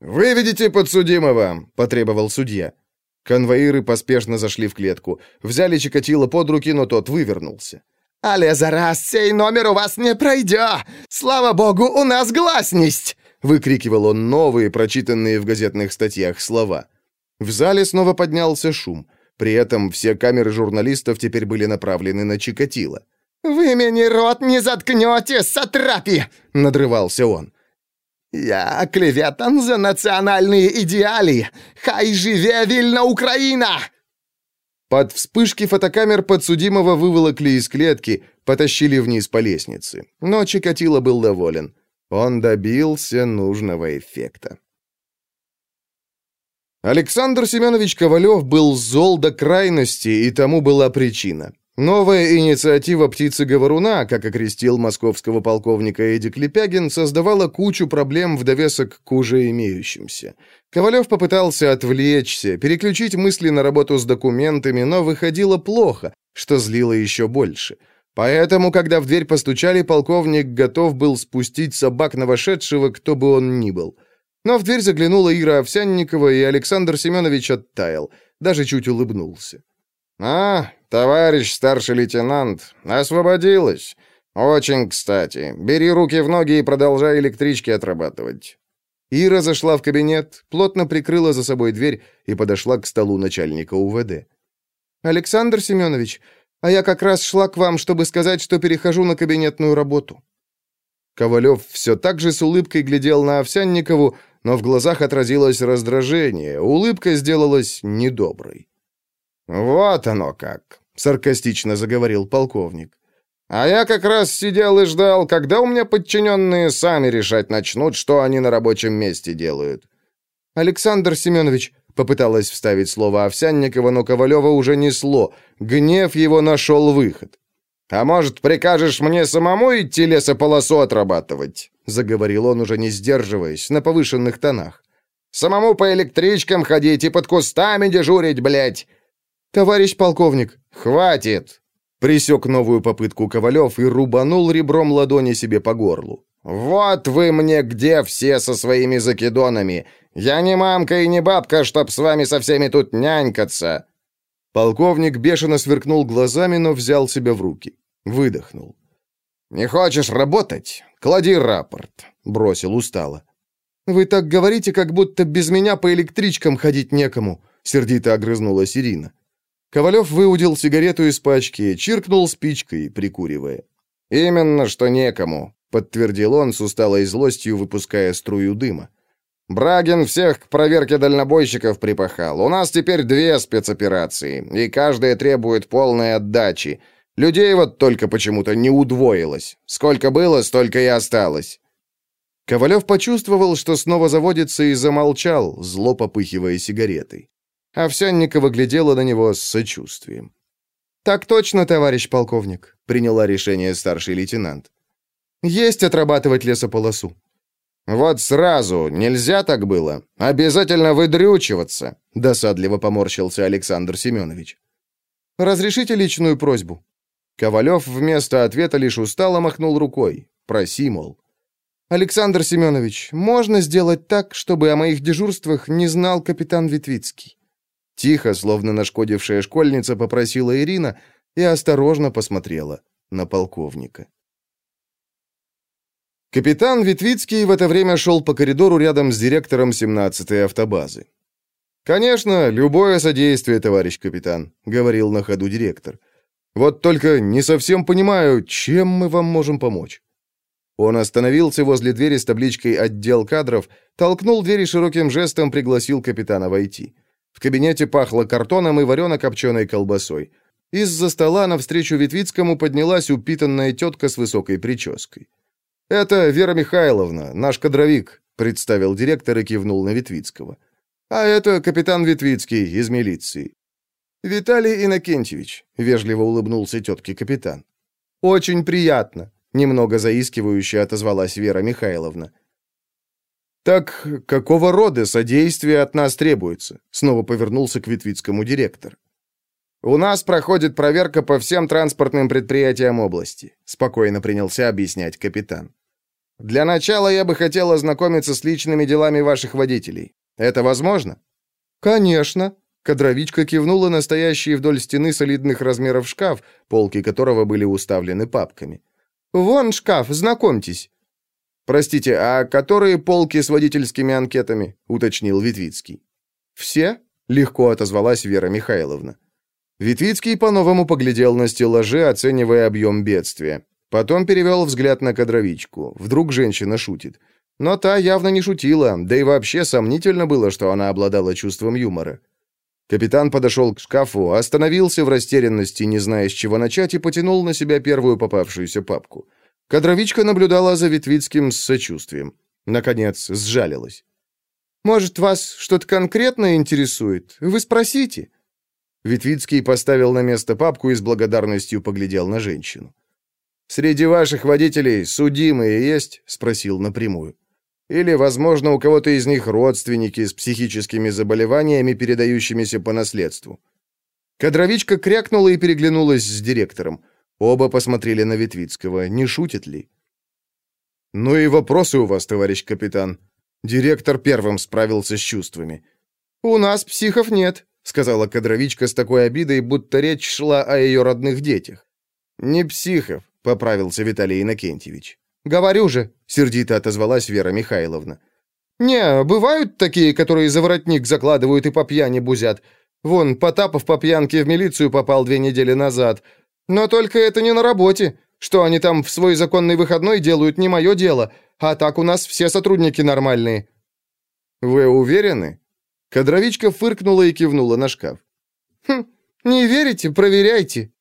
Speaker 1: «Выведите подсудимого!» — потребовал судья. Конвоиры поспешно зашли в клетку. Взяли Чикатило под руки, но тот вывернулся.
Speaker 3: «Але зараз сей номер у вас не пройдет! Слава богу, у нас гласность!»
Speaker 1: — выкрикивал он новые, прочитанные в газетных статьях слова. В зале снова поднялся шум. При этом все камеры журналистов теперь были направлены на Чикатило.
Speaker 3: «Вы мне рот не заткнете, сатрапи!» — надрывался он. «Я клеветан за национальные идеали! Хай живе вильна Украина!»
Speaker 1: Под вспышки фотокамер подсудимого выволокли из клетки, потащили вниз по лестнице. Но Чикатило был доволен. Он добился нужного эффекта. Александр Семенович Ковалев был зол до крайности, и тому была причина. Новая инициатива «Птицы-говоруна», как окрестил московского полковника Эдик Лепягин, создавала кучу проблем в довесок к уже имеющимся. Ковалев попытался отвлечься, переключить мысли на работу с документами, но выходило плохо, что злило еще больше. Поэтому, когда в дверь постучали, полковник готов был спустить собак на вошедшего, кто бы он ни был. Но в дверь заглянула Ира Овсянникова, и Александр Семенович оттаял, даже чуть улыбнулся.
Speaker 2: «А, товарищ старший лейтенант, освободилась. Очень кстати. Бери руки в ноги и продолжай электрички отрабатывать».
Speaker 1: Ира зашла в кабинет, плотно прикрыла за собой дверь и подошла к столу начальника УВД. «Александр Семенович, а я как раз шла к вам, чтобы сказать, что перехожу на кабинетную работу». Ковалев все так же с улыбкой глядел на Овсянникову, но в глазах отразилось раздражение, улыбка сделалась недоброй.
Speaker 2: «Вот оно как», — саркастично заговорил полковник. «А я как раз сидел и ждал, когда у меня подчиненные сами решать начнут, что они на рабочем месте делают».
Speaker 1: «Александр Семенович», — попыталась вставить слово Овсянникова, но Ковалева уже несло. Гнев его нашел выход.
Speaker 2: «А может, прикажешь мне самому идти лесополосу отрабатывать?» — заговорил он, уже не сдерживаясь, на повышенных тонах. «Самому по электричкам ходить и под кустами дежурить, блядь!
Speaker 1: «Товарищ полковник!»
Speaker 2: «Хватит!»
Speaker 1: Присек новую попытку Ковалев и рубанул ребром ладони себе по горлу.
Speaker 2: «Вот вы мне где все со своими закидонами! Я не мамка и не бабка, чтоб с вами со всеми тут нянькаться!»
Speaker 1: Полковник бешено сверкнул глазами, но взял себя в руки. Выдохнул.
Speaker 2: «Не хочешь работать? Клади рапорт», — бросил устало.
Speaker 1: «Вы так говорите, как будто без меня по электричкам ходить некому», — сердито огрызнулась Ирина. Ковалев выудил сигарету из пачки, чиркнул спичкой, прикуривая.
Speaker 2: «Именно что некому», — подтвердил он с усталой злостью, выпуская струю дыма. «Брагин всех к проверке дальнобойщиков припахал. У нас теперь две спецоперации, и каждая требует полной отдачи. Людей вот только почему-то не удвоилось. Сколько было, столько и осталось».
Speaker 1: Ковалев почувствовал, что снова заводится, и замолчал, зло попыхивая сигаретой. Овсянникова глядела на него с сочувствием. «Так точно, товарищ полковник», — приняла решение старший лейтенант. «Есть отрабатывать лесополосу».
Speaker 2: «Вот сразу, нельзя так было. Обязательно выдрючиваться», — досадливо поморщился Александр Семенович.
Speaker 1: «Разрешите личную просьбу?» Ковалев вместо ответа лишь устало махнул рукой. Проси, мол. «Александр Семенович, можно сделать так, чтобы о моих дежурствах не знал капитан Витвицкий?» Тихо, словно нашкодившая школьница, попросила Ирина и осторожно посмотрела на полковника. Капитан Витвицкий в это время шел по коридору рядом с директором 17-й автобазы. «Конечно, любое содействие, товарищ капитан», — говорил на ходу директор. «Вот только не совсем понимаю, чем мы вам можем помочь». Он остановился возле двери с табличкой «Отдел кадров», толкнул дверь и широким жестом пригласил капитана войти. В кабинете пахло картоном и варено-копченой колбасой. Из-за стола навстречу Витвицкому поднялась упитанная тетка с высокой прической. «Это Вера Михайловна, наш кадровик», — представил директор и кивнул на Витвицкого. «А это капитан Витвицкий из милиции». «Виталий Иннокентьевич», — вежливо улыбнулся тетке капитан. «Очень приятно», — немного заискивающе отозвалась Вера Михайловна. «Так какого рода содействие от нас требуется?» Снова повернулся к Витвицкому директор. «У нас проходит проверка по всем транспортным предприятиям области», спокойно принялся объяснять капитан. «Для начала я бы хотел ознакомиться с личными делами ваших водителей. Это возможно?» «Конечно», Кадровичка кивнула на стоящий вдоль стены солидных размеров шкаф, полки которого были уставлены папками. «Вон шкаф, знакомьтесь. «Простите, а которые полки с водительскими анкетами?» — уточнил Витвицкий. «Все?» — легко отозвалась Вера Михайловна. Витвицкий по-новому поглядел на стеллажи, оценивая объем бедствия. Потом перевел взгляд на кадровичку. Вдруг женщина шутит. Но та явно не шутила, да и вообще сомнительно было, что она обладала чувством юмора. Капитан подошел к шкафу, остановился в растерянности, не зная, с чего начать, и потянул на себя первую попавшуюся папку. Кадровичка наблюдала за Витвицким с сочувствием. Наконец, сжалилась.
Speaker 3: Может, вас что-то конкретное интересует? Вы спросите».
Speaker 1: Витвицкий поставил на место папку и с благодарностью поглядел на женщину. «Среди ваших водителей судимые есть?» — спросил напрямую. «Или, возможно, у кого-то из них родственники с психическими заболеваниями, передающимися по наследству?» Кадровичка крякнула и переглянулась с директором. Оба посмотрели на Витвицкого, не шутит ли. «Ну и вопросы у вас, товарищ капитан». Директор первым справился с чувствами.
Speaker 3: «У нас психов нет», — сказала кадровичка с такой обидой, будто речь шла о ее родных детях.
Speaker 1: «Не психов, — поправился Виталий Иннокентьевич.
Speaker 3: «Говорю же», —
Speaker 1: сердито отозвалась Вера Михайловна.
Speaker 3: «Не, бывают такие, которые за воротник закладывают и по пьяни бузят. Вон, Потапов по пьянке в милицию попал две недели назад. Но только это не на работе. Что они там в свой законный выходной делают, не мое дело. А так у нас все сотрудники нормальные».
Speaker 1: «Вы уверены?» Кадровичка фыркнула и кивнула на шкаф.
Speaker 3: «Хм, не верите? Проверяйте».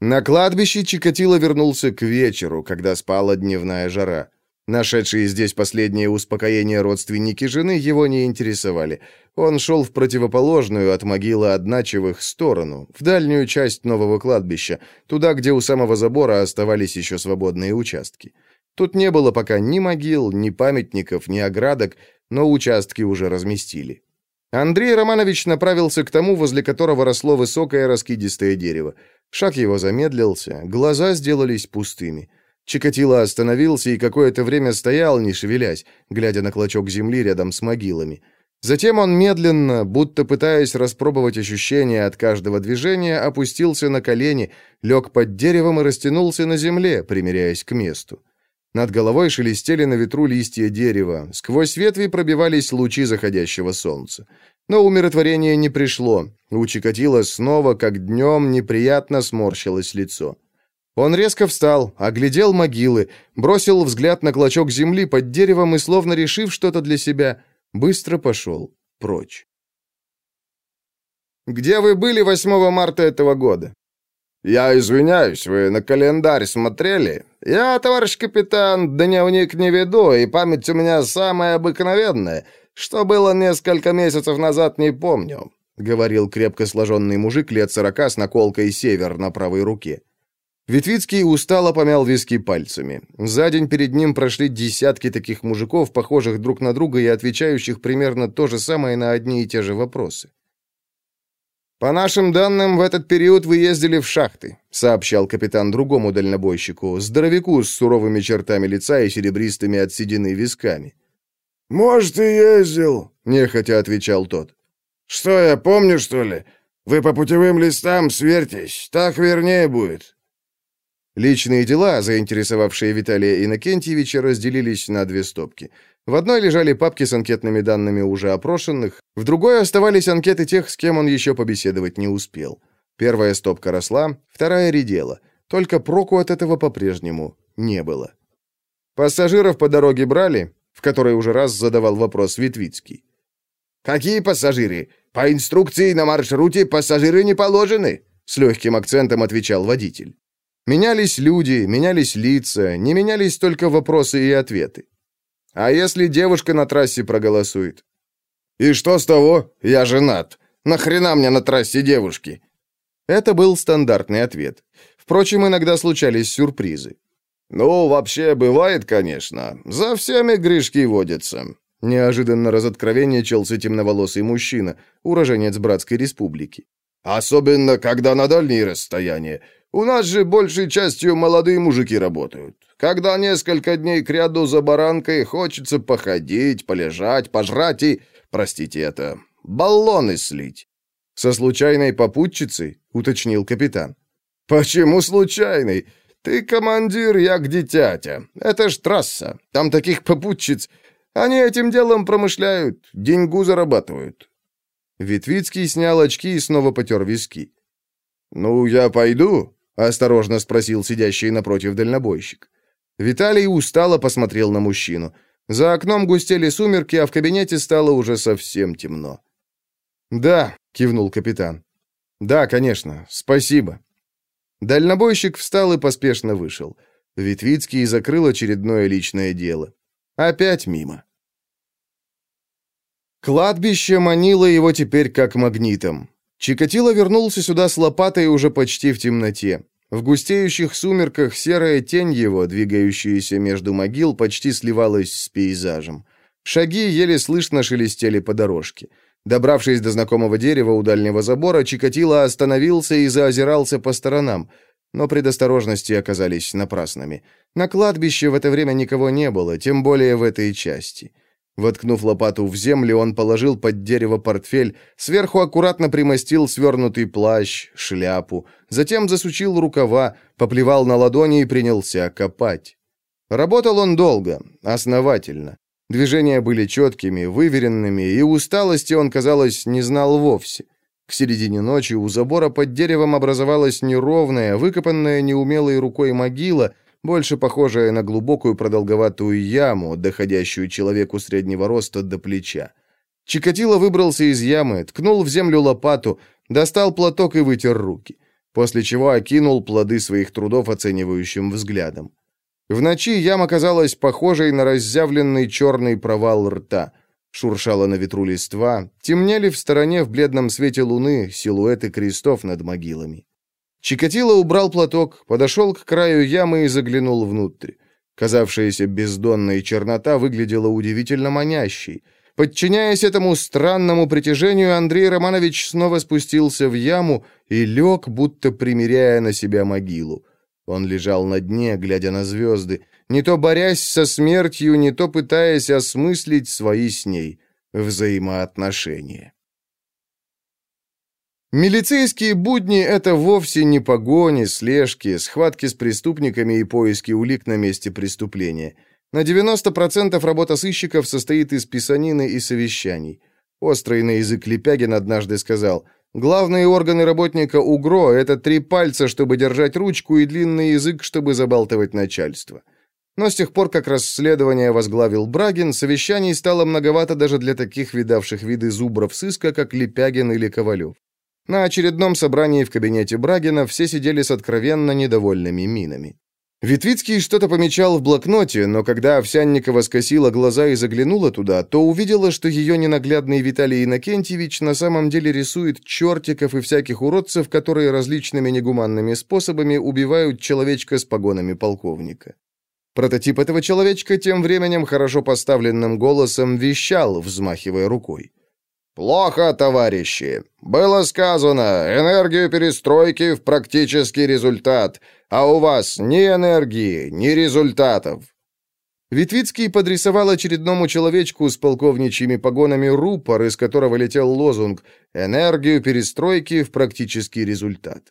Speaker 1: На кладбище Чикатило вернулся к вечеру, когда спала дневная жара. Нашедшие здесь последнее успокоение родственники жены его не интересовали. Он шел в противоположную от могилы Одначевых сторону, в дальнюю часть нового кладбища, туда, где у самого забора оставались еще свободные участки. Тут не было пока ни могил, ни памятников, ни оградок, но участки уже разместили. Андрей Романович направился к тому, возле которого росло высокое раскидистое дерево. Шаг его замедлился, глаза сделались пустыми. Чикатило остановился и какое-то время стоял, не шевелясь, глядя на клочок земли рядом с могилами. Затем он медленно, будто пытаясь распробовать ощущения от каждого движения, опустился на колени, лег под деревом и растянулся на земле, примиряясь к месту. Над головой шелестели на ветру листья дерева, сквозь ветви пробивались лучи заходящего солнца. Но умиротворение не пришло. У Чикатило снова, как днем, неприятно сморщилось лицо. Он резко встал, оглядел могилы, бросил взгляд на клочок земли под деревом и, словно решив что-то для себя, быстро пошел прочь. «Где вы были 8 марта этого года?»
Speaker 2: «Я извиняюсь, вы на календарь смотрели? Я, товарищ капитан, дневник не веду, и память у меня самая обыкновенная. Что было несколько месяцев назад, не помню», — говорил крепко сложенный мужик лет сорока с наколкой «Север» на правой руке.
Speaker 1: Витвицкий устало помял виски пальцами. За день перед ним прошли десятки таких мужиков, похожих друг на друга и отвечающих примерно то же самое на одни и те же вопросы.
Speaker 3: «По нашим данным, в этот период вы ездили в шахты», сообщал капитан другому дальнобойщику, здоровяку с суровыми чертами лица и серебристыми от седины висками.
Speaker 2: «Может, и ездил», —
Speaker 1: нехотя отвечал тот.
Speaker 2: «Что, я помню, что ли? Вы по путевым листам сверьтесь, так вернее будет».
Speaker 1: Личные дела, заинтересовавшие Виталия Иннокентьевича, разделились на две стопки. В одной лежали папки с анкетными данными уже опрошенных, в другой оставались анкеты тех, с кем он еще побеседовать не успел. Первая стопка росла, вторая редела. Только проку от этого по-прежнему не было. Пассажиров по дороге брали, в которой уже раз задавал вопрос Витвицкий.
Speaker 2: «Какие пассажиры? По инструкции на маршруте пассажиры не положены», с легким акцентом отвечал водитель.
Speaker 1: Менялись люди, менялись лица, не менялись только вопросы и ответы. А если девушка на трассе проголосует?
Speaker 2: «И что с того? Я женат. Нахрена мне на трассе девушки?»
Speaker 1: Это был стандартный ответ. Впрочем, иногда случались сюрпризы.
Speaker 2: «Ну, вообще, бывает, конечно. За всеми грешки водятся».
Speaker 1: Неожиданно разоткровенничался темноволосый мужчина, уроженец Братской Республики.
Speaker 2: «Особенно, когда на дальние расстояния. У нас же большей частью молодые мужики работают. Когда несколько дней к ряду за баранкой, хочется походить, полежать, пожрать и, простите это, баллоны слить».
Speaker 1: «Со случайной попутчицей?» — уточнил капитан.
Speaker 2: «Почему случайный? «Ты командир, я к дитятя. Это ж трасса. Там таких попутчиц. Они этим делом промышляют, деньгу зарабатывают».
Speaker 1: Витвицкий снял очки и снова потер виски.
Speaker 2: «Ну, я пойду?» — осторожно спросил сидящий напротив дальнобойщик.
Speaker 1: Виталий устало посмотрел на мужчину. За окном густели сумерки, а в кабинете стало уже совсем темно. «Да», — кивнул капитан. «Да, конечно, спасибо». Дальнобойщик встал и поспешно вышел. Витвицкий закрыл очередное личное дело. Опять мимо. Кладбище манило его теперь как магнитом. Чикатило вернулся сюда с лопатой уже почти в темноте. В густеющих сумерках серая тень его, двигающаяся между могил, почти сливалась с пейзажем. Шаги еле слышно шелестели по дорожке. Добравшись до знакомого дерева у дальнего забора, Чикатило остановился и заозирался по сторонам, но предосторожности оказались напрасными. На кладбище в это время никого не было, тем более в этой части. Воткнув лопату в землю, он положил под дерево портфель, сверху аккуратно примостил свернутый плащ, шляпу, затем засучил рукава, поплевал на ладони и принялся копать. Работал он долго, основательно. Движения были четкими, выверенными, и усталости он, казалось, не знал вовсе. К середине ночи у забора под деревом образовалась неровная, выкопанная неумелой рукой могила, больше похожая на глубокую продолговатую яму, доходящую человеку среднего роста до плеча. Чикатило выбрался из ямы, ткнул в землю лопату, достал платок и вытер руки, после чего окинул плоды своих трудов оценивающим взглядом. В ночи яма казалась похожей на разъявленный черный провал рта. Шуршала на ветру листва, темнели в стороне в бледном свете луны силуэты крестов над могилами. Чикатило убрал платок, подошел к краю ямы и заглянул внутрь. Казавшаяся бездонной чернота выглядела удивительно манящей. Подчиняясь этому странному притяжению, Андрей Романович снова спустился в яму и лег, будто примеряя на себя могилу. Он лежал на дне, глядя на звезды, не то борясь со смертью, не то пытаясь осмыслить свои с ней взаимоотношения. Милицейские будни — это вовсе не погони, слежки, схватки с преступниками и поиски улик на месте преступления. На 90% работа сыщиков состоит из писанины и совещаний. Острый на язык Лепягин однажды сказал — Главные органы работника УГРО — это три пальца, чтобы держать ручку, и длинный язык, чтобы забалтывать начальство. Но с тех пор, как расследование возглавил Брагин, совещаний стало многовато даже для таких видавших виды зубров сыска, как Лепягин или Ковалев. На очередном собрании в кабинете Брагина все сидели с откровенно недовольными минами. Витвицкий что-то помечал в блокноте, но когда Овсянникова скосила глаза и заглянула туда, то увидела, что ее ненаглядный Виталий Иннокентьевич на самом деле рисует чертиков и всяких уродцев, которые различными негуманными способами убивают человечка с погонами полковника. Прототип этого человечка тем временем хорошо поставленным голосом вещал, взмахивая рукой. «Плохо, товарищи. Было сказано, энергию перестройки в практический результат, а у вас ни энергии, ни результатов». Витвицкий подрисовал очередному человечку с полковничьими погонами рупор, из которого летел лозунг «Энергию перестройки в практический результат».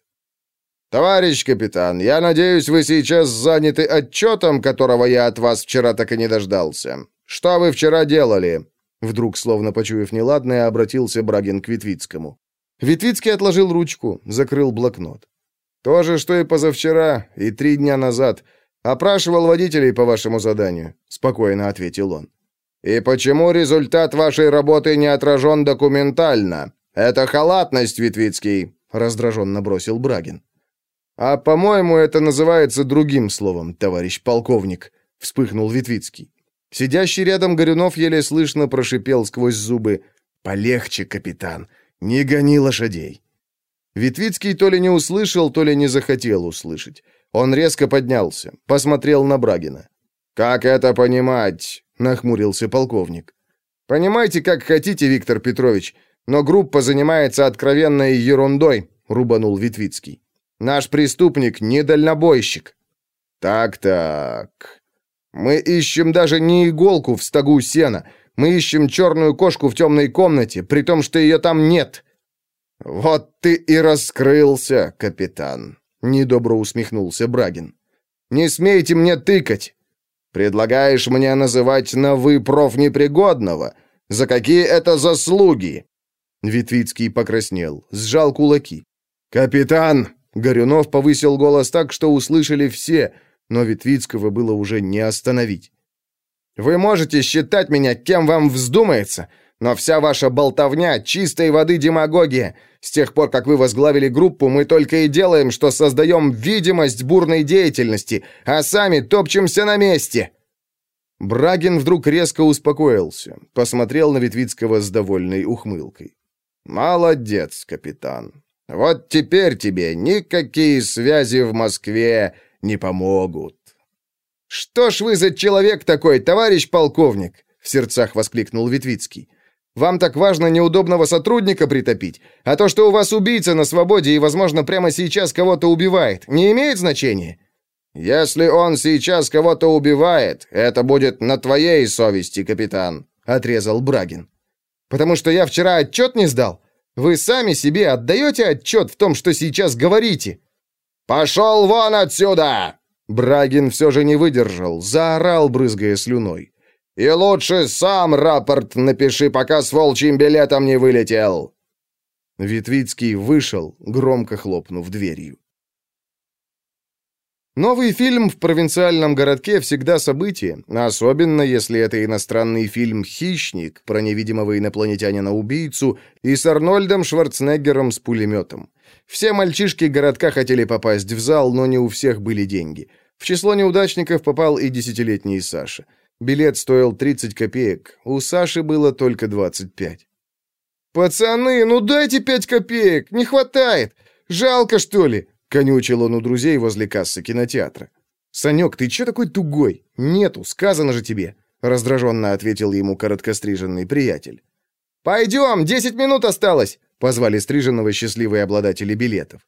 Speaker 1: «Товарищ капитан, я надеюсь, вы сейчас заняты отчетом, которого я от вас вчера так и не дождался. Что вы вчера делали?» Вдруг, словно почуяв неладное, обратился Брагин к Витвицкому. Витвицкий отложил ручку, закрыл блокнот. «То же, что и позавчера, и три дня назад. Опрашивал водителей по вашему заданию», — спокойно ответил он. «И почему результат вашей работы не отражен документально? Это халатность, Витвицкий», — раздраженно бросил Брагин. «А, по-моему, это называется другим словом, товарищ полковник», — вспыхнул Витвицкий. Сидящий рядом Горюнов еле слышно прошипел сквозь зубы. «Полегче, капитан, не гони лошадей». Витвицкий то ли не услышал, то ли не захотел услышать. Он резко поднялся, посмотрел на Брагина. «Как это понимать?» — нахмурился полковник. «Понимаете, как хотите, Виктор Петрович, но группа занимается откровенной ерундой», — рубанул Витвицкий. «Наш преступник — не дальнобойщик». «Так-так», мы ищем даже не иголку в стогу сена. Мы ищем черную кошку в темной комнате, при том, что ее там нет». «Вот ты и раскрылся, капитан», — недобро усмехнулся Брагин. «Не смейте мне тыкать. Предлагаешь мне называть на «вы» профнепригодного? За какие это заслуги?» Витвицкий покраснел, сжал кулаки. «Капитан!» — Горюнов повысил голос так, что услышали все — но Витвицкого было уже не остановить. «Вы можете считать меня, кем вам вздумается, но вся ваша болтовня — чистой воды демагогия. С тех пор, как вы возглавили группу, мы только и делаем, что создаем видимость бурной деятельности, а сами топчемся на месте». Брагин вдруг резко успокоился, посмотрел на Ветвицкого с довольной ухмылкой. «Молодец, капитан. Вот теперь тебе никакие связи в Москве не помогут». «Что ж вы за человек такой, товарищ полковник?» — в сердцах воскликнул Ветвицкий. «Вам так важно неудобного сотрудника притопить, а то, что у вас убийца на свободе и, возможно, прямо сейчас кого-то убивает, не имеет значения?» «Если он сейчас кого-то убивает, это будет на твоей совести, капитан», — отрезал Брагин. «Потому что я вчера отчет не сдал? Вы сами себе отдаете отчет в том, что сейчас говорите?» «Пошел вон отсюда!» Брагин все же не выдержал, заорал, брызгая слюной. «И лучше сам рапорт напиши, пока с волчьим билетом не вылетел!» Витвицкий вышел, громко хлопнув дверью. Новый фильм в провинциальном городке всегда событие, особенно если это иностранный фильм «Хищник» про невидимого инопланетянина-убийцу и с Арнольдом Шварценеггером с пулеметом. Все мальчишки городка хотели попасть в зал, но не у всех были деньги. В число неудачников попал и десятилетний Саша. Билет стоил 30 копеек, у Саши было только 25. «Пацаны, ну дайте 5 копеек, не хватает! Жалко, что ли?» — конючил он у друзей возле кассы кинотеатра. «Санек, ты чё такой тугой? Нету, сказано же тебе!» — раздраженно ответил ему короткостриженный приятель. «Пойдем, десять минут осталось!» — позвали стриженного счастливые обладатели билетов.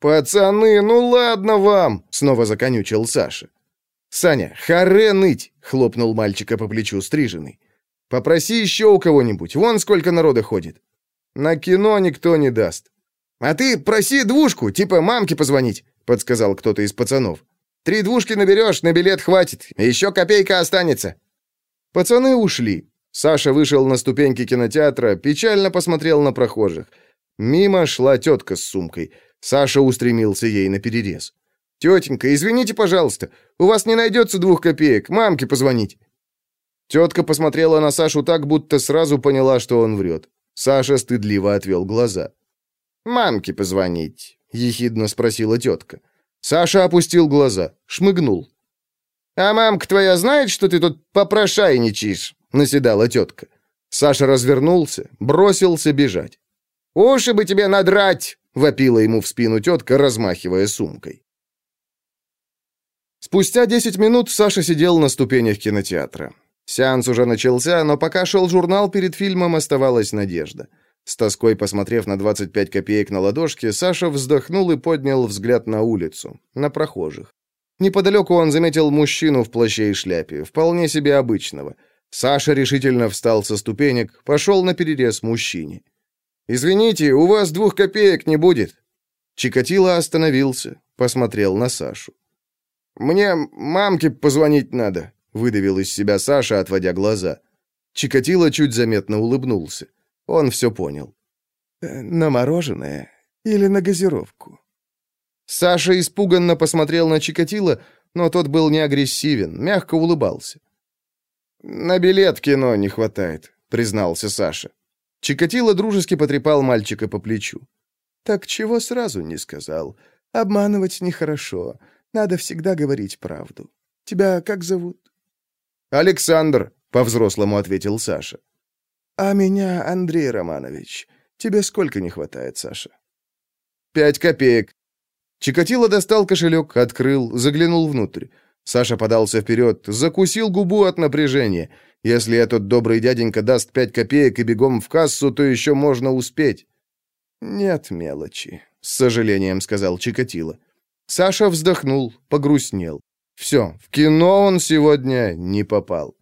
Speaker 1: «Пацаны, ну ладно вам!» — снова законючил Саша. «Саня, харе ныть!» — хлопнул мальчика по плечу стриженный. «Попроси еще у кого-нибудь, вон сколько народа ходит». «На кино никто не даст». «А ты проси двушку, типа мамке позвонить», — подсказал кто-то из пацанов. «Три двушки наберешь, на билет хватит, еще копейка останется». Пацаны ушли. Саша вышел на ступеньки кинотеатра, печально посмотрел на прохожих. Мимо шла тетка с сумкой. Саша устремился ей на перерез. «Тетенька, извините, пожалуйста, у вас не найдется двух копеек, мамке позвонить». Тетка посмотрела на Сашу так, будто сразу поняла, что он врет. Саша стыдливо отвел глаза. «Мамке позвонить?» — ехидно спросила тетка. Саша опустил глаза, шмыгнул. «А мамка твоя знает, что ты тут попрошайничаешь?» — наседала тетка. Саша развернулся, бросился бежать. «Уши бы тебе надрать!» — вопила ему в спину тетка, размахивая сумкой. Спустя десять минут Саша сидел на ступенях кинотеатра. Сеанс уже начался, но пока шел журнал, перед фильмом оставалась надежда. С тоской посмотрев на 25 копеек на ладошке, Саша вздохнул и поднял взгляд на улицу, на прохожих. Неподалеку он заметил мужчину в плаще и шляпе, вполне себе обычного. Саша решительно встал со ступенек, пошел на перерез мужчине. «Извините, у вас двух копеек не будет». Чикатило остановился, посмотрел на Сашу. «Мне мамке позвонить надо», — выдавил из себя Саша, отводя глаза. Чикатило чуть заметно улыбнулся. Он все понял.
Speaker 3: «Э, «На мороженое или на газировку?»
Speaker 1: Саша испуганно посмотрел на Чикатило, но тот был не агрессивен, мягко улыбался. «На билет кино не хватает», — признался Саша. Чикатило дружески потрепал мальчика по плечу.
Speaker 3: «Так чего сразу не сказал? Обманывать нехорошо. Надо всегда говорить правду. Тебя как зовут?»
Speaker 1: «Александр», — по-взрослому ответил Саша.
Speaker 3: «А меня Андрей Романович. Тебе сколько не хватает, Саша?»
Speaker 1: «Пять копеек». Чикатило достал кошелек, открыл, заглянул внутрь. Саша подался вперед, закусил губу от напряжения. Если этот добрый дяденька даст пять копеек и бегом в кассу, то еще можно успеть.
Speaker 3: «Нет мелочи», —
Speaker 1: с сожалением сказал Чикатило. Саша вздохнул, погрустнел. Все, в кино он сегодня не попал.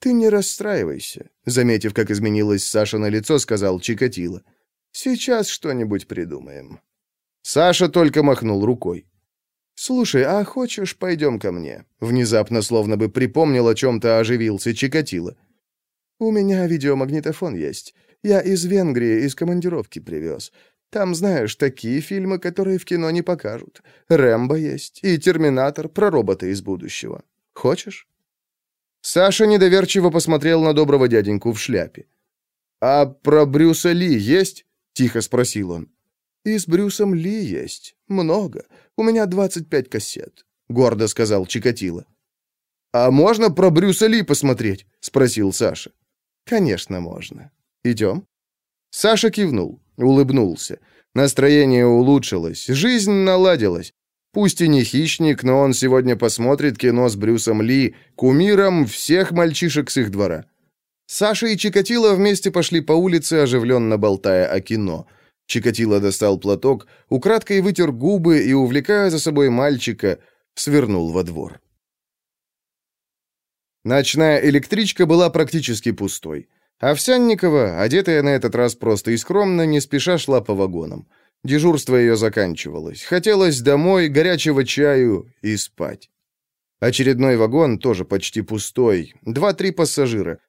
Speaker 3: «Ты не расстраивайся», — заметив, как изменилось Саша на лицо, сказал Чикатило. «Сейчас что-нибудь придумаем».
Speaker 1: Саша только махнул рукой.
Speaker 3: «Слушай, а хочешь, пойдем ко мне?»
Speaker 1: Внезапно, словно бы припомнил о чем-то, оживился Чикатило.
Speaker 3: «У меня видеомагнитофон есть. Я из Венгрии, из командировки привез. Там, знаешь, такие фильмы, которые в кино не покажут. Рэмбо есть и Терминатор про робота из будущего. Хочешь?»
Speaker 1: Саша недоверчиво посмотрел на доброго дяденьку в шляпе. «А про Брюса Ли есть?» — тихо спросил он.
Speaker 3: «И с Брюсом Ли есть. Много. У меня 25 кассет», — гордо сказал Чикатило.
Speaker 1: «А можно про Брюса Ли посмотреть?» — спросил Саша.
Speaker 3: «Конечно, можно. Идем?»
Speaker 1: Саша кивнул, улыбнулся. Настроение улучшилось, жизнь наладилась. Пусть и не хищник, но он сегодня посмотрит кино с Брюсом Ли, кумиром всех мальчишек с их двора. Саша и Чикатило вместе пошли по улице, оживленно болтая о кино. Чикатило достал платок, украдкой вытер губы и, увлекая за собой мальчика, свернул во двор. Ночная электричка была практически пустой. Овсянникова, одетая на этот раз просто и скромно, не спеша шла по вагонам. Дежурство ее заканчивалось. Хотелось домой, горячего чаю и спать. Очередной вагон, тоже почти пустой. Два-три пассажира.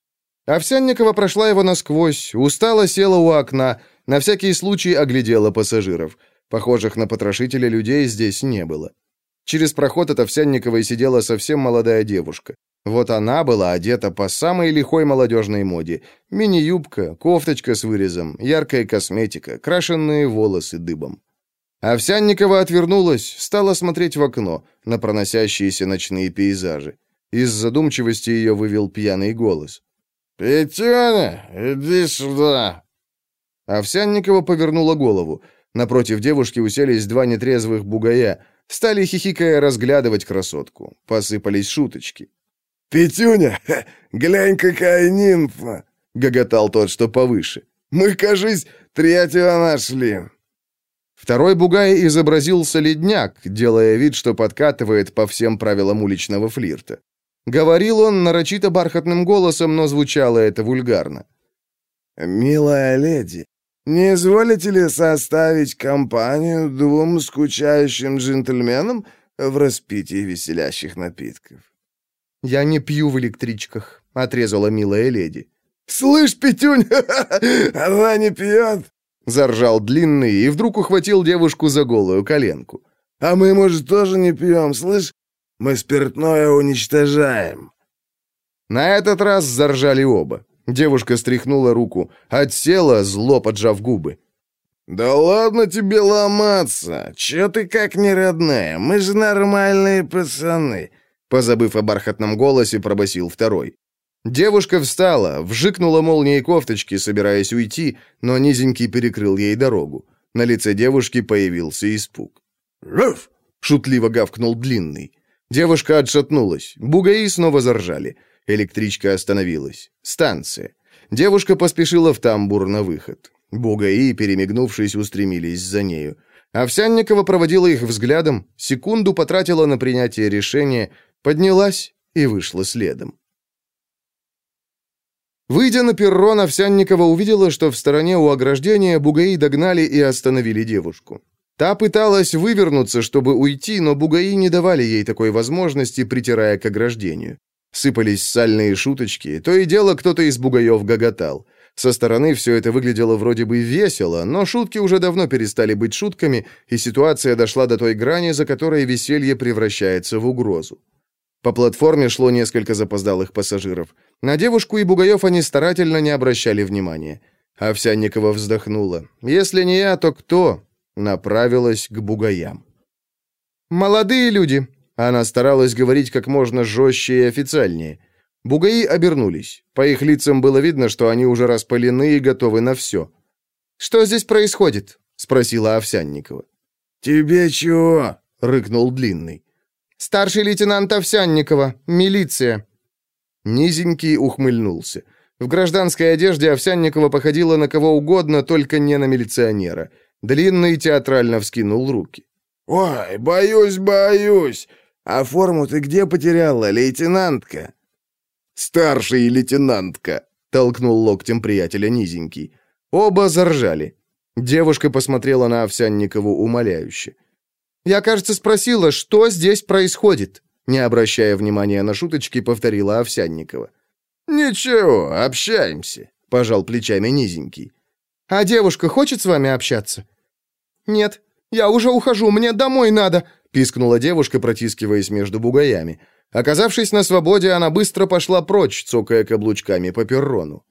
Speaker 1: Овсянникова прошла его насквозь, устало села у окна, на всякий случай оглядела пассажиров. Похожих на потрошителя людей здесь не было. Через проход от Овсянниковой сидела совсем молодая девушка. Вот она была одета по самой лихой молодежной моде. Мини-юбка, кофточка с вырезом, яркая косметика, крашенные волосы дыбом. Овсянникова отвернулась, стала смотреть в окно на проносящиеся ночные пейзажи. Из задумчивости ее вывел пьяный голос.
Speaker 2: «Петюня, иди сюда!»
Speaker 1: Овсянникова повернула голову. Напротив девушки уселись два нетрезвых бугая. Стали хихикая разглядывать красотку. Посыпались шуточки.
Speaker 2: «Петюня, глянь, какая нимфа!» — гоготал тот, что повыше. «Мы, кажись, третьего нашли!»
Speaker 1: Второй бугай изобразил солидняк, делая вид, что подкатывает по всем правилам уличного флирта. Говорил он нарочито бархатным голосом, но звучало это вульгарно.
Speaker 2: «Милая леди, не изволите ли составить компанию двум скучающим джентльменам в распитии веселящих напитков?»
Speaker 1: «Я не пью в электричках», — отрезала милая леди.
Speaker 2: «Слышь, Петюнь, она не пьет!»
Speaker 1: Заржал длинный и вдруг ухватил девушку за голую коленку.
Speaker 2: «А мы, может, тоже не пьем, слышь? Мы спиртное уничтожаем».
Speaker 1: На этот раз заржали оба. Девушка стряхнула руку, отсела, зло поджав губы.
Speaker 2: «Да ладно тебе ломаться! Чё ты как не родная? Мы же нормальные пацаны!»
Speaker 1: Позабыв о бархатном голосе, пробасил второй. Девушка встала, вжикнула молнией кофточки, собираясь уйти, но низенький перекрыл ей дорогу. На лице девушки появился испуг.
Speaker 2: «Руф!»
Speaker 1: — шутливо гавкнул длинный. Девушка отшатнулась. Бугаи снова заржали. Электричка остановилась. Станция. Девушка поспешила в тамбур на выход. Бугаи, перемигнувшись, устремились за нею. Овсянникова проводила их взглядом, секунду потратила на принятие решения, поднялась и вышла следом. Выйдя на перрон, Овсянникова увидела, что в стороне у ограждения бугаи догнали и остановили девушку. Та пыталась вывернуться, чтобы уйти, но бугаи не давали ей такой возможности, притирая к ограждению. Сыпались сальные шуточки, то и дело кто-то из бугаев гоготал. Со стороны все это выглядело вроде бы весело, но шутки уже давно перестали быть шутками, и ситуация дошла до той грани, за которой веселье превращается в угрозу. По платформе шло несколько запоздалых пассажиров. На девушку и бугаев они старательно не обращали внимания. Овсянникова вздохнула. «Если не я, то кто?» Направилась к бугаям. «Молодые люди!» Она старалась говорить как можно жестче и официальнее. Бугаи обернулись. По их лицам было видно, что они уже распалены и готовы на все. «Что здесь происходит?» — спросила Овсянникова.
Speaker 2: «Тебе чего?»
Speaker 1: — рыкнул Длинный.
Speaker 3: «Старший лейтенант Овсянникова, милиция».
Speaker 1: Низенький ухмыльнулся. В гражданской одежде Овсянникова походила на кого угодно, только не на милиционера. Длинный театрально вскинул руки.
Speaker 2: «Ой, боюсь, боюсь. А форму ты где потеряла, лейтенантка?»
Speaker 1: «Старший лейтенантка», — толкнул локтем приятеля низенький. Оба заржали. Девушка посмотрела на Овсянникову умоляюще. «Я, кажется, спросила, что здесь происходит?» Не обращая внимания на шуточки, повторила Овсянникова.
Speaker 2: «Ничего, общаемся», — пожал плечами низенький.
Speaker 3: «А девушка хочет с вами общаться?» «Нет, я уже ухожу, мне домой надо», — пискнула девушка, протискиваясь между бугаями. Оказавшись на свободе, она быстро пошла прочь, цокая каблучками по перрону.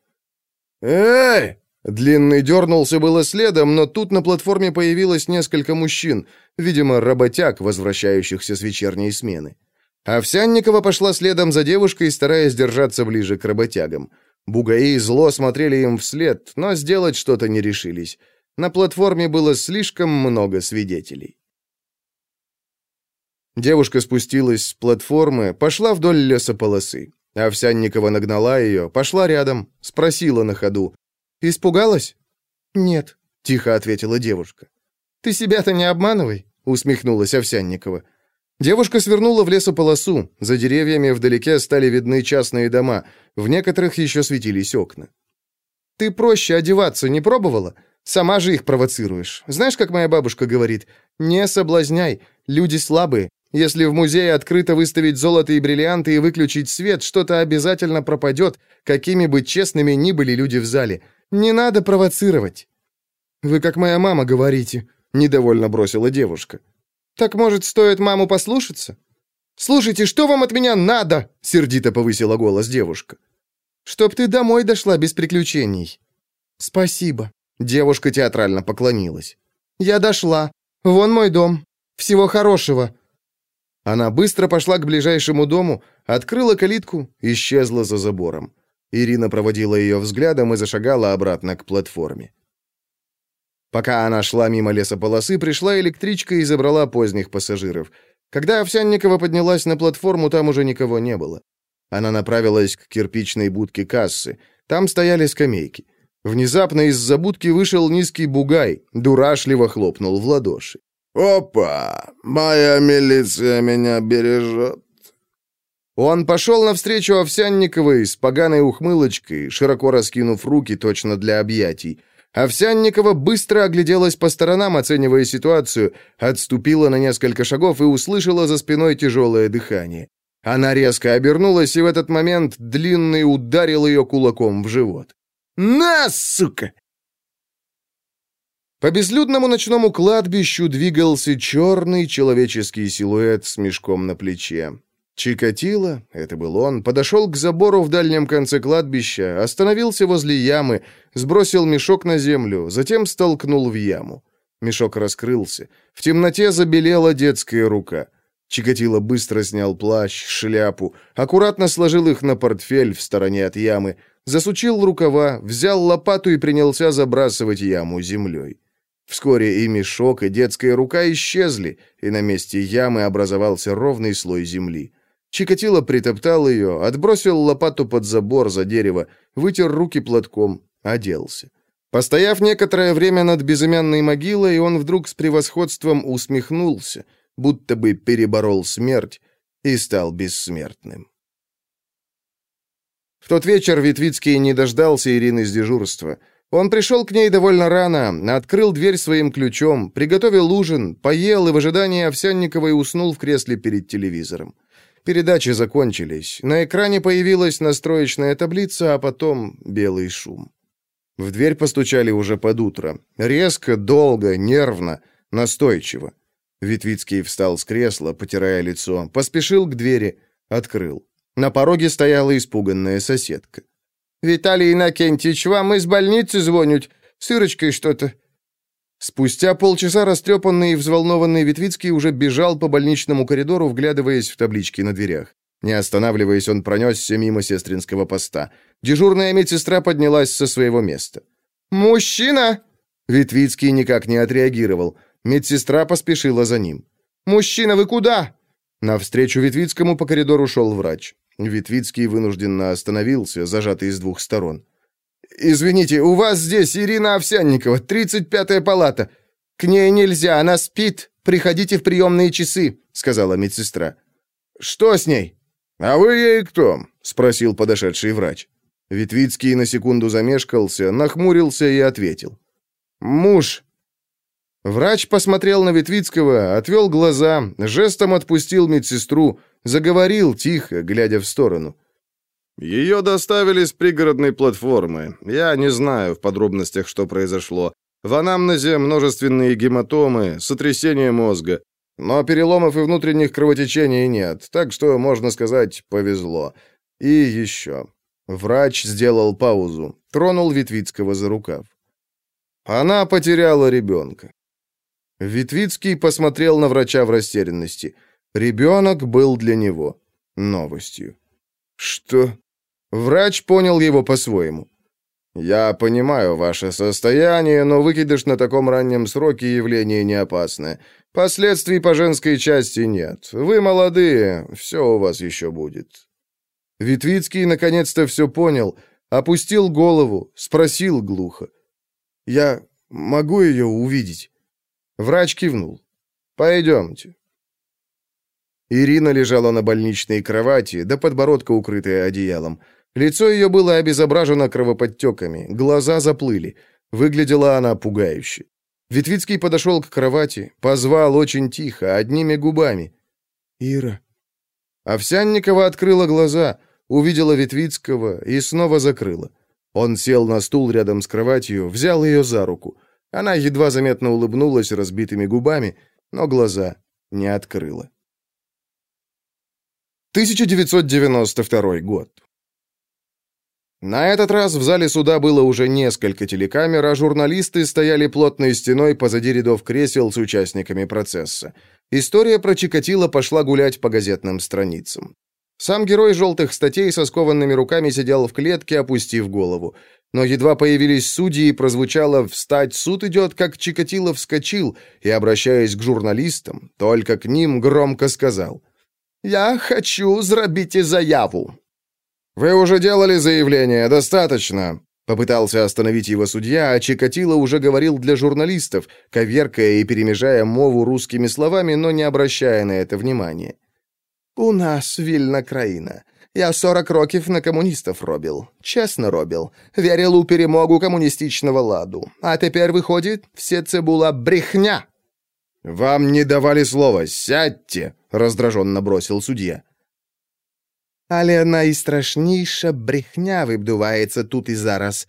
Speaker 2: «Эй!»
Speaker 1: Длинный дернулся было следом, но тут на платформе появилось несколько мужчин, видимо, работяг, возвращающихся с вечерней смены. Овсянникова пошла следом за девушкой, стараясь держаться ближе к работягам. Бугаи зло смотрели им вслед, но сделать что-то не решились. На платформе было слишком много свидетелей. Девушка спустилась с платформы, пошла вдоль лесополосы. Овсянникова нагнала ее, пошла рядом, спросила на ходу. «Испугалась?» «Нет», — тихо ответила девушка. «Ты себя-то не обманывай», — усмехнулась Овсянникова. Девушка свернула в лесополосу. За деревьями вдалеке стали видны частные дома. В некоторых еще светились окна. «Ты проще одеваться не пробовала? Сама же их провоцируешь. Знаешь, как моя бабушка говорит? Не соблазняй. Люди слабые. Если в музее открыто выставить золото и бриллианты и выключить свет, что-то обязательно пропадет, какими бы честными ни были люди в зале. Не надо провоцировать». «Вы как моя мама говорите», — недовольно бросила девушка. Так, может, стоит маму послушаться? Слушайте, что вам от меня надо? сердито повысила голос девушка. Чтоб ты домой дошла без приключений. Спасибо. Девушка театрально поклонилась. Я дошла. Вон мой дом. Всего хорошего. Она быстро пошла к ближайшему дому, открыла калитку, исчезла за забором. Ирина проводила ее взглядом и зашагала обратно к платформе. Пока она шла мимо лесополосы, пришла электричка и забрала поздних пассажиров. Когда Овсянникова поднялась на платформу, там уже никого не было. Она направилась к кирпичной будке кассы. Там стояли скамейки. Внезапно из-за будки вышел низкий бугай, дурашливо хлопнул в ладоши.
Speaker 2: «Опа! Моя милиция меня бережет!»
Speaker 1: Он пошел навстречу Овсянниковой с поганой ухмылочкой, широко раскинув руки точно для объятий. Овсянникова быстро огляделась по сторонам, оценивая ситуацию, отступила на несколько шагов и услышала за спиной тяжелое дыхание. Она резко обернулась, и в этот момент длинный ударил ее кулаком в живот. «На, сука!» По безлюдному ночному кладбищу двигался черный человеческий силуэт с мешком на плече. Чикатило, это был он, подошел к забору в дальнем конце кладбища, остановился возле ямы, сбросил мешок на землю, затем столкнул в яму. Мешок раскрылся. В темноте забелела детская рука. Чикатило быстро снял плащ, шляпу, аккуратно сложил их на портфель в стороне от ямы, засучил рукава, взял лопату и принялся забрасывать яму землей. Вскоре и мешок, и детская рука исчезли, и на месте ямы образовался ровный слой земли. Чикатило притоптал ее, отбросил лопату под забор за дерево, вытер руки платком, оделся. Постояв некоторое время над безымянной могилой, он вдруг с превосходством усмехнулся, будто бы переборол смерть и стал бессмертным. Тот вечер Витвицкий не дождался Ирины с дежурства. Он пришел к ней довольно рано, открыл дверь своим ключом, приготовил ужин, поел и в ожидании Овсянниковой уснул в кресле перед телевизором. Передачи закончились. На экране появилась настроечная таблица, а потом белый шум. В дверь постучали уже под утро. Резко, долго, нервно, настойчиво. Витвицкий встал с кресла, потирая лицо, поспешил к двери, открыл. На пороге стояла испуганная соседка. «Виталий Иннокентьевич, вам из больницы звонят. С Ирочкой что-то. Спустя полчаса растрепанный и взволнованный Витвицкий уже бежал по больничному коридору, вглядываясь в таблички на дверях. Не останавливаясь, он пронесся мимо сестринского поста. Дежурная медсестра поднялась со своего места. «Мужчина!» Витвицкий никак не отреагировал. Медсестра поспешила за ним. «Мужчина, вы куда?» Навстречу Витвицкому по коридору шел врач. Витвицкий вынужденно остановился, зажатый с двух сторон. «Извините, у вас здесь Ирина Овсянникова, 35-я палата. К ней нельзя, она спит. Приходите в приемные часы», — сказала медсестра. «Что с ней?» «А вы ей кто?» — спросил подошедший врач. Витвицкий на секунду замешкался, нахмурился и ответил. «Муж». Врач посмотрел на Витвицкого, отвел глаза, жестом отпустил медсестру, заговорил тихо, глядя в сторону.
Speaker 4: Ее доставили с пригородной платформы. Я не знаю в подробностях, что произошло. В анамнезе множественные гематомы, сотрясение мозга. Но переломов и внутренних кровотечений нет, так что, можно сказать, повезло. И еще. Врач сделал паузу, тронул Витвицкого за рукав. Она потеряла ребенка. Витвицкий посмотрел на врача в растерянности.
Speaker 1: Ребенок был для него новостью.
Speaker 4: «Что?»
Speaker 1: Врач понял его по-своему. «Я понимаю ваше состояние, но выкидыш на таком раннем сроке явление не опасное. Последствий по женской части нет. Вы молодые, все у вас еще будет». Витвицкий наконец-то все понял, опустил голову, спросил глухо. «Я могу ее увидеть?» Врач кивнул. «Пойдемте». Ирина лежала на больничной кровати, до подбородка укрытая одеялом. Лицо ее было обезображено кровоподтеками, глаза заплыли. Выглядела она пугающе. Витвицкий подошел к кровати, позвал очень тихо, одними губами. «Ира». Овсянникова открыла глаза, увидела Витвицкого и снова закрыла. Он сел на стул рядом с кроватью, взял ее за руку. Она едва заметно улыбнулась разбитыми губами, но глаза не открыла. 1992 год. На этот раз в зале суда было уже несколько телекамер, а журналисты стояли плотной стеной позади рядов кресел с участниками процесса. История про Чикатило пошла гулять по газетным страницам. Сам герой желтых статей со скованными руками сидел в клетке, опустив голову. Но едва появились судьи и прозвучало «Встать, суд идет», как Чикатило вскочил и, обращаясь к журналистам, только к ним громко сказал «Я хочу зробить заяву». «Вы уже делали заявление, достаточно», Попытался остановить его судья, а Чикатило уже говорил для журналистов, коверкая и перемежая мову русскими словами, но не обращая на это внимания. «У нас вільна країна. Я 40 років на комуністів робив. Чесно робив. Вірив у перемогу комуністичного ладу. А тепер, виходить, все це була брехня».
Speaker 4: «Вам не давали слова. Сядьте», — раздраженно бросил судья.
Speaker 3: Але найстрашніша брехня відбувається тут і зараз.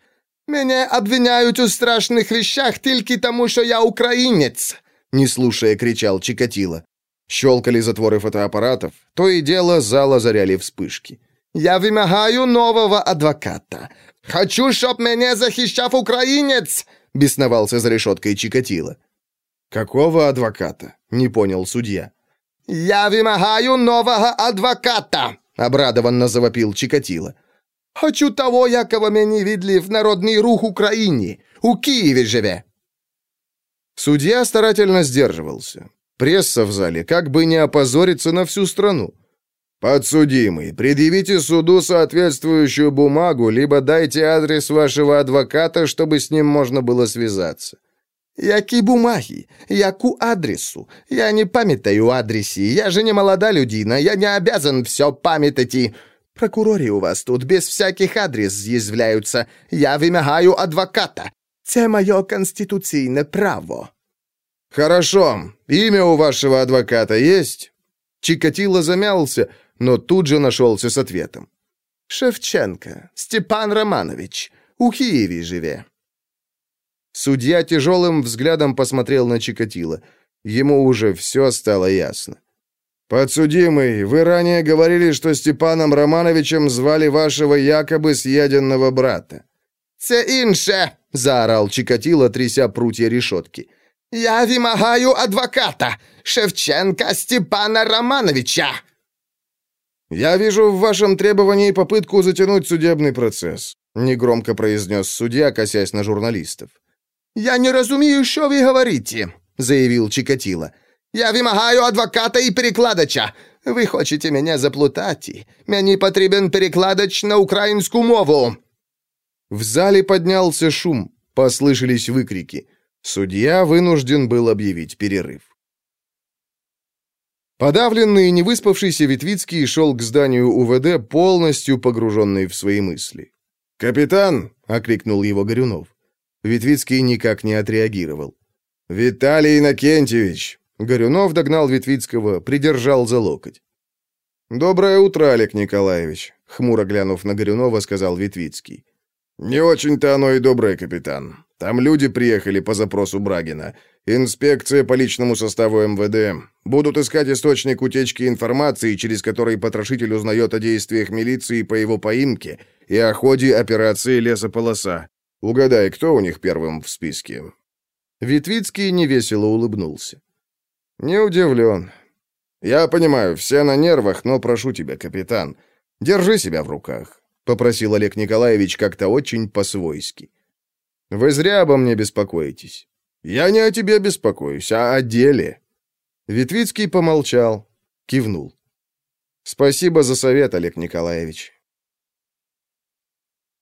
Speaker 3: Мене обвиняють у страшних вещах тільки тому, що я українець,
Speaker 1: не слушая, кричал Чикатило. Щелкали затворы фотоаппаратов, то и дело зал заряли вспышки.
Speaker 3: «Я вымогаю нового адвоката. Хочу, чтоб меня захищав украинец!» — бесновался за решеткой Чикатило.
Speaker 1: «Какого адвоката?» — не понял судья.
Speaker 3: «Я вымогаю нового адвоката!» обрадованно завопил Чикатило. «Хочу того, якого мені в Народный рух Украине. У Киеве живе!»
Speaker 1: Судья старательно сдерживался. Пресса в зале, как бы не опозориться на всю страну. «Подсудимый, предъявите суду соответствующую бумагу, либо дайте адрес вашего адвоката, чтобы с ним можно было связаться».
Speaker 3: «Які бумаги? Яку адресу? Я не памятаю адресі. Я же не молода людина, я не обязан все памятать. Прокуроры у вас тут без всяких адрес з'язвляються. Я вимагаю адвоката. Це моє конституційне право».
Speaker 1: «Хорошо. Имя у вашего адвоката есть?» Чикатило замялся, но тут же нашелся с ответом.
Speaker 3: «Шевченко. Степан Романович. У Киеве живе».
Speaker 1: Судья тяжелым взглядом посмотрел на Чикатило. Ему уже все стало ясно. «Подсудимый, вы ранее говорили, что Степаном Романовичем звали вашего якобы съеденного брата».
Speaker 3: «Це інше!» — заорал Чикатило, тряся прутья решетки. «Я вимагаю адвоката! Шевченко Степана Романовича!»
Speaker 1: «Я вижу в вашем требовании попытку затянуть судебный процесс», — негромко произнес судья, косясь на журналистов.
Speaker 3: «Я не разумею, що ви говорите», — заявил Чикатило. «Я вимагаю адвоката и перекладача. Вы хочете меня заплутать? Мені потрібен перекладач на украинскую мову».
Speaker 1: В зале поднялся шум, послышались выкрики. Судья вынужден был объявить перерыв. Подавленный и невыспавшийся Витвицкий шел к зданию УВД, полностью погруженный в свои мысли. «Капитан!» — окликнул его Горюнов. Витвицкий никак не отреагировал. «Виталий Иннокентьевич!» Горюнов догнал Витвицкого, придержал за локоть. «Доброе утро, Олег Николаевич», — хмуро глянув на Горюнова, сказал Витвицкий. «Не очень-то оно и доброе, капитан. Там люди приехали по запросу Брагина. Инспекция по личному составу МВД. Будут искать источник утечки информации, через который потрошитель узнает о действиях милиции по его поимке и о ходе операции «Лесополоса». Угадай, кто у них первым в списке?» Витвицкий невесело улыбнулся. «Не удивлен.
Speaker 4: «Я понимаю, все на нервах, но прошу тебя, капитан, держи себя в руках», — попросил Олег Николаевич как-то очень по-свойски. «Вы зря обо мне беспокоитесь». «Я не о тебе беспокоюсь, а о деле». Витвицкий помолчал, кивнул. «Спасибо за совет, Олег Николаевич».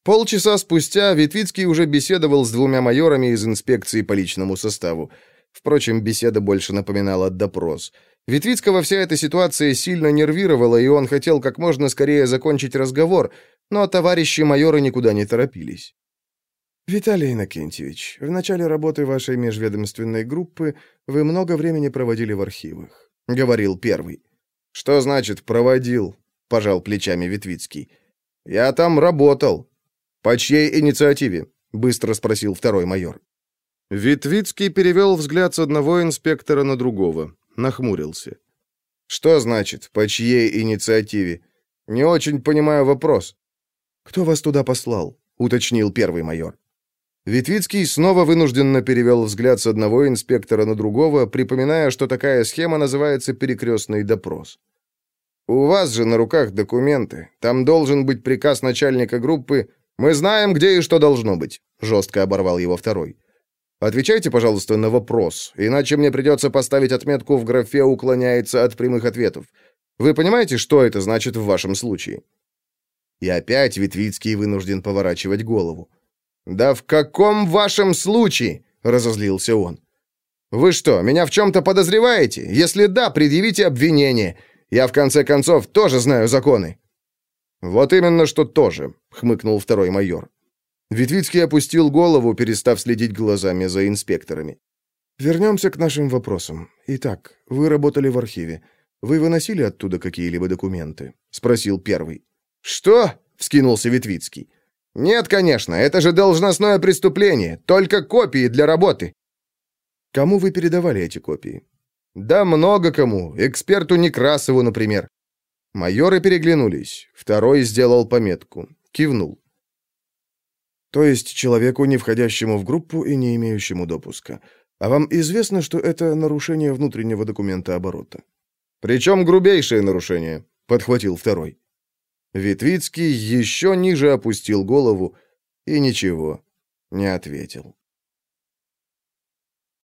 Speaker 4: Полчаса спустя Витвицкий уже беседовал с двумя майорами из инспекции по личному составу. Впрочем, беседа больше напоминала допрос. Витвицкого вся эта ситуация сильно нервировала, и он хотел как можно скорее закончить разговор, но товарищи майоры никуда не торопились.
Speaker 1: «Виталий Иннокентьевич, в начале работы вашей межведомственной группы вы много времени проводили в архивах», — говорил первый.
Speaker 4: «Что значит «проводил»?» — пожал плечами Витвицкий. «Я там работал. «По чьей инициативе?» — быстро спросил второй майор. Витвицкий перевел взгляд с одного инспектора на другого, нахмурился. «Что значит, по чьей инициативе? Не очень понимаю вопрос».
Speaker 1: «Кто вас туда послал?» — уточнил первый майор.
Speaker 4: Витвицкий снова вынужденно перевел взгляд с одного инспектора на другого, припоминая, что такая схема называется перекрестный допрос. «У вас же на руках документы. Там должен быть приказ начальника группы «Мы знаем, где и что должно быть», — жестко оборвал его второй. «Отвечайте, пожалуйста, на вопрос, иначе мне придется поставить отметку в графе «уклоняется от прямых ответов». Вы понимаете, что это значит в вашем случае?» И опять Витвицкий вынужден поворачивать голову. «Да в каком вашем случае?» — разозлился он. «Вы что, меня в чем-то подозреваете? Если да, предъявите обвинение. Я, в конце концов, тоже знаю законы». «Вот именно, что тоже», — хмыкнул второй майор. Витвицкий опустил голову, перестав следить глазами за инспекторами.
Speaker 1: «Вернемся к нашим вопросам. Итак, вы работали в архиве. Вы выносили оттуда какие-либо документы?» — спросил первый.
Speaker 4: «Что?» — вскинулся Витвицкий. «Нет, конечно, это же должностное преступление, только копии для работы».
Speaker 1: «Кому вы передавали эти копии?»
Speaker 4: «Да много кому. Эксперту Некрасову, например. Майоры переглянулись. Второй сделал пометку. Кивнул.
Speaker 1: То есть человеку, не входящему в группу и не имеющему допуска. А вам известно, что это нарушение внутреннего документа оборота?
Speaker 4: Причем грубейшее нарушение, подхватил второй. Витвицкий еще ниже опустил голову и ничего не ответил.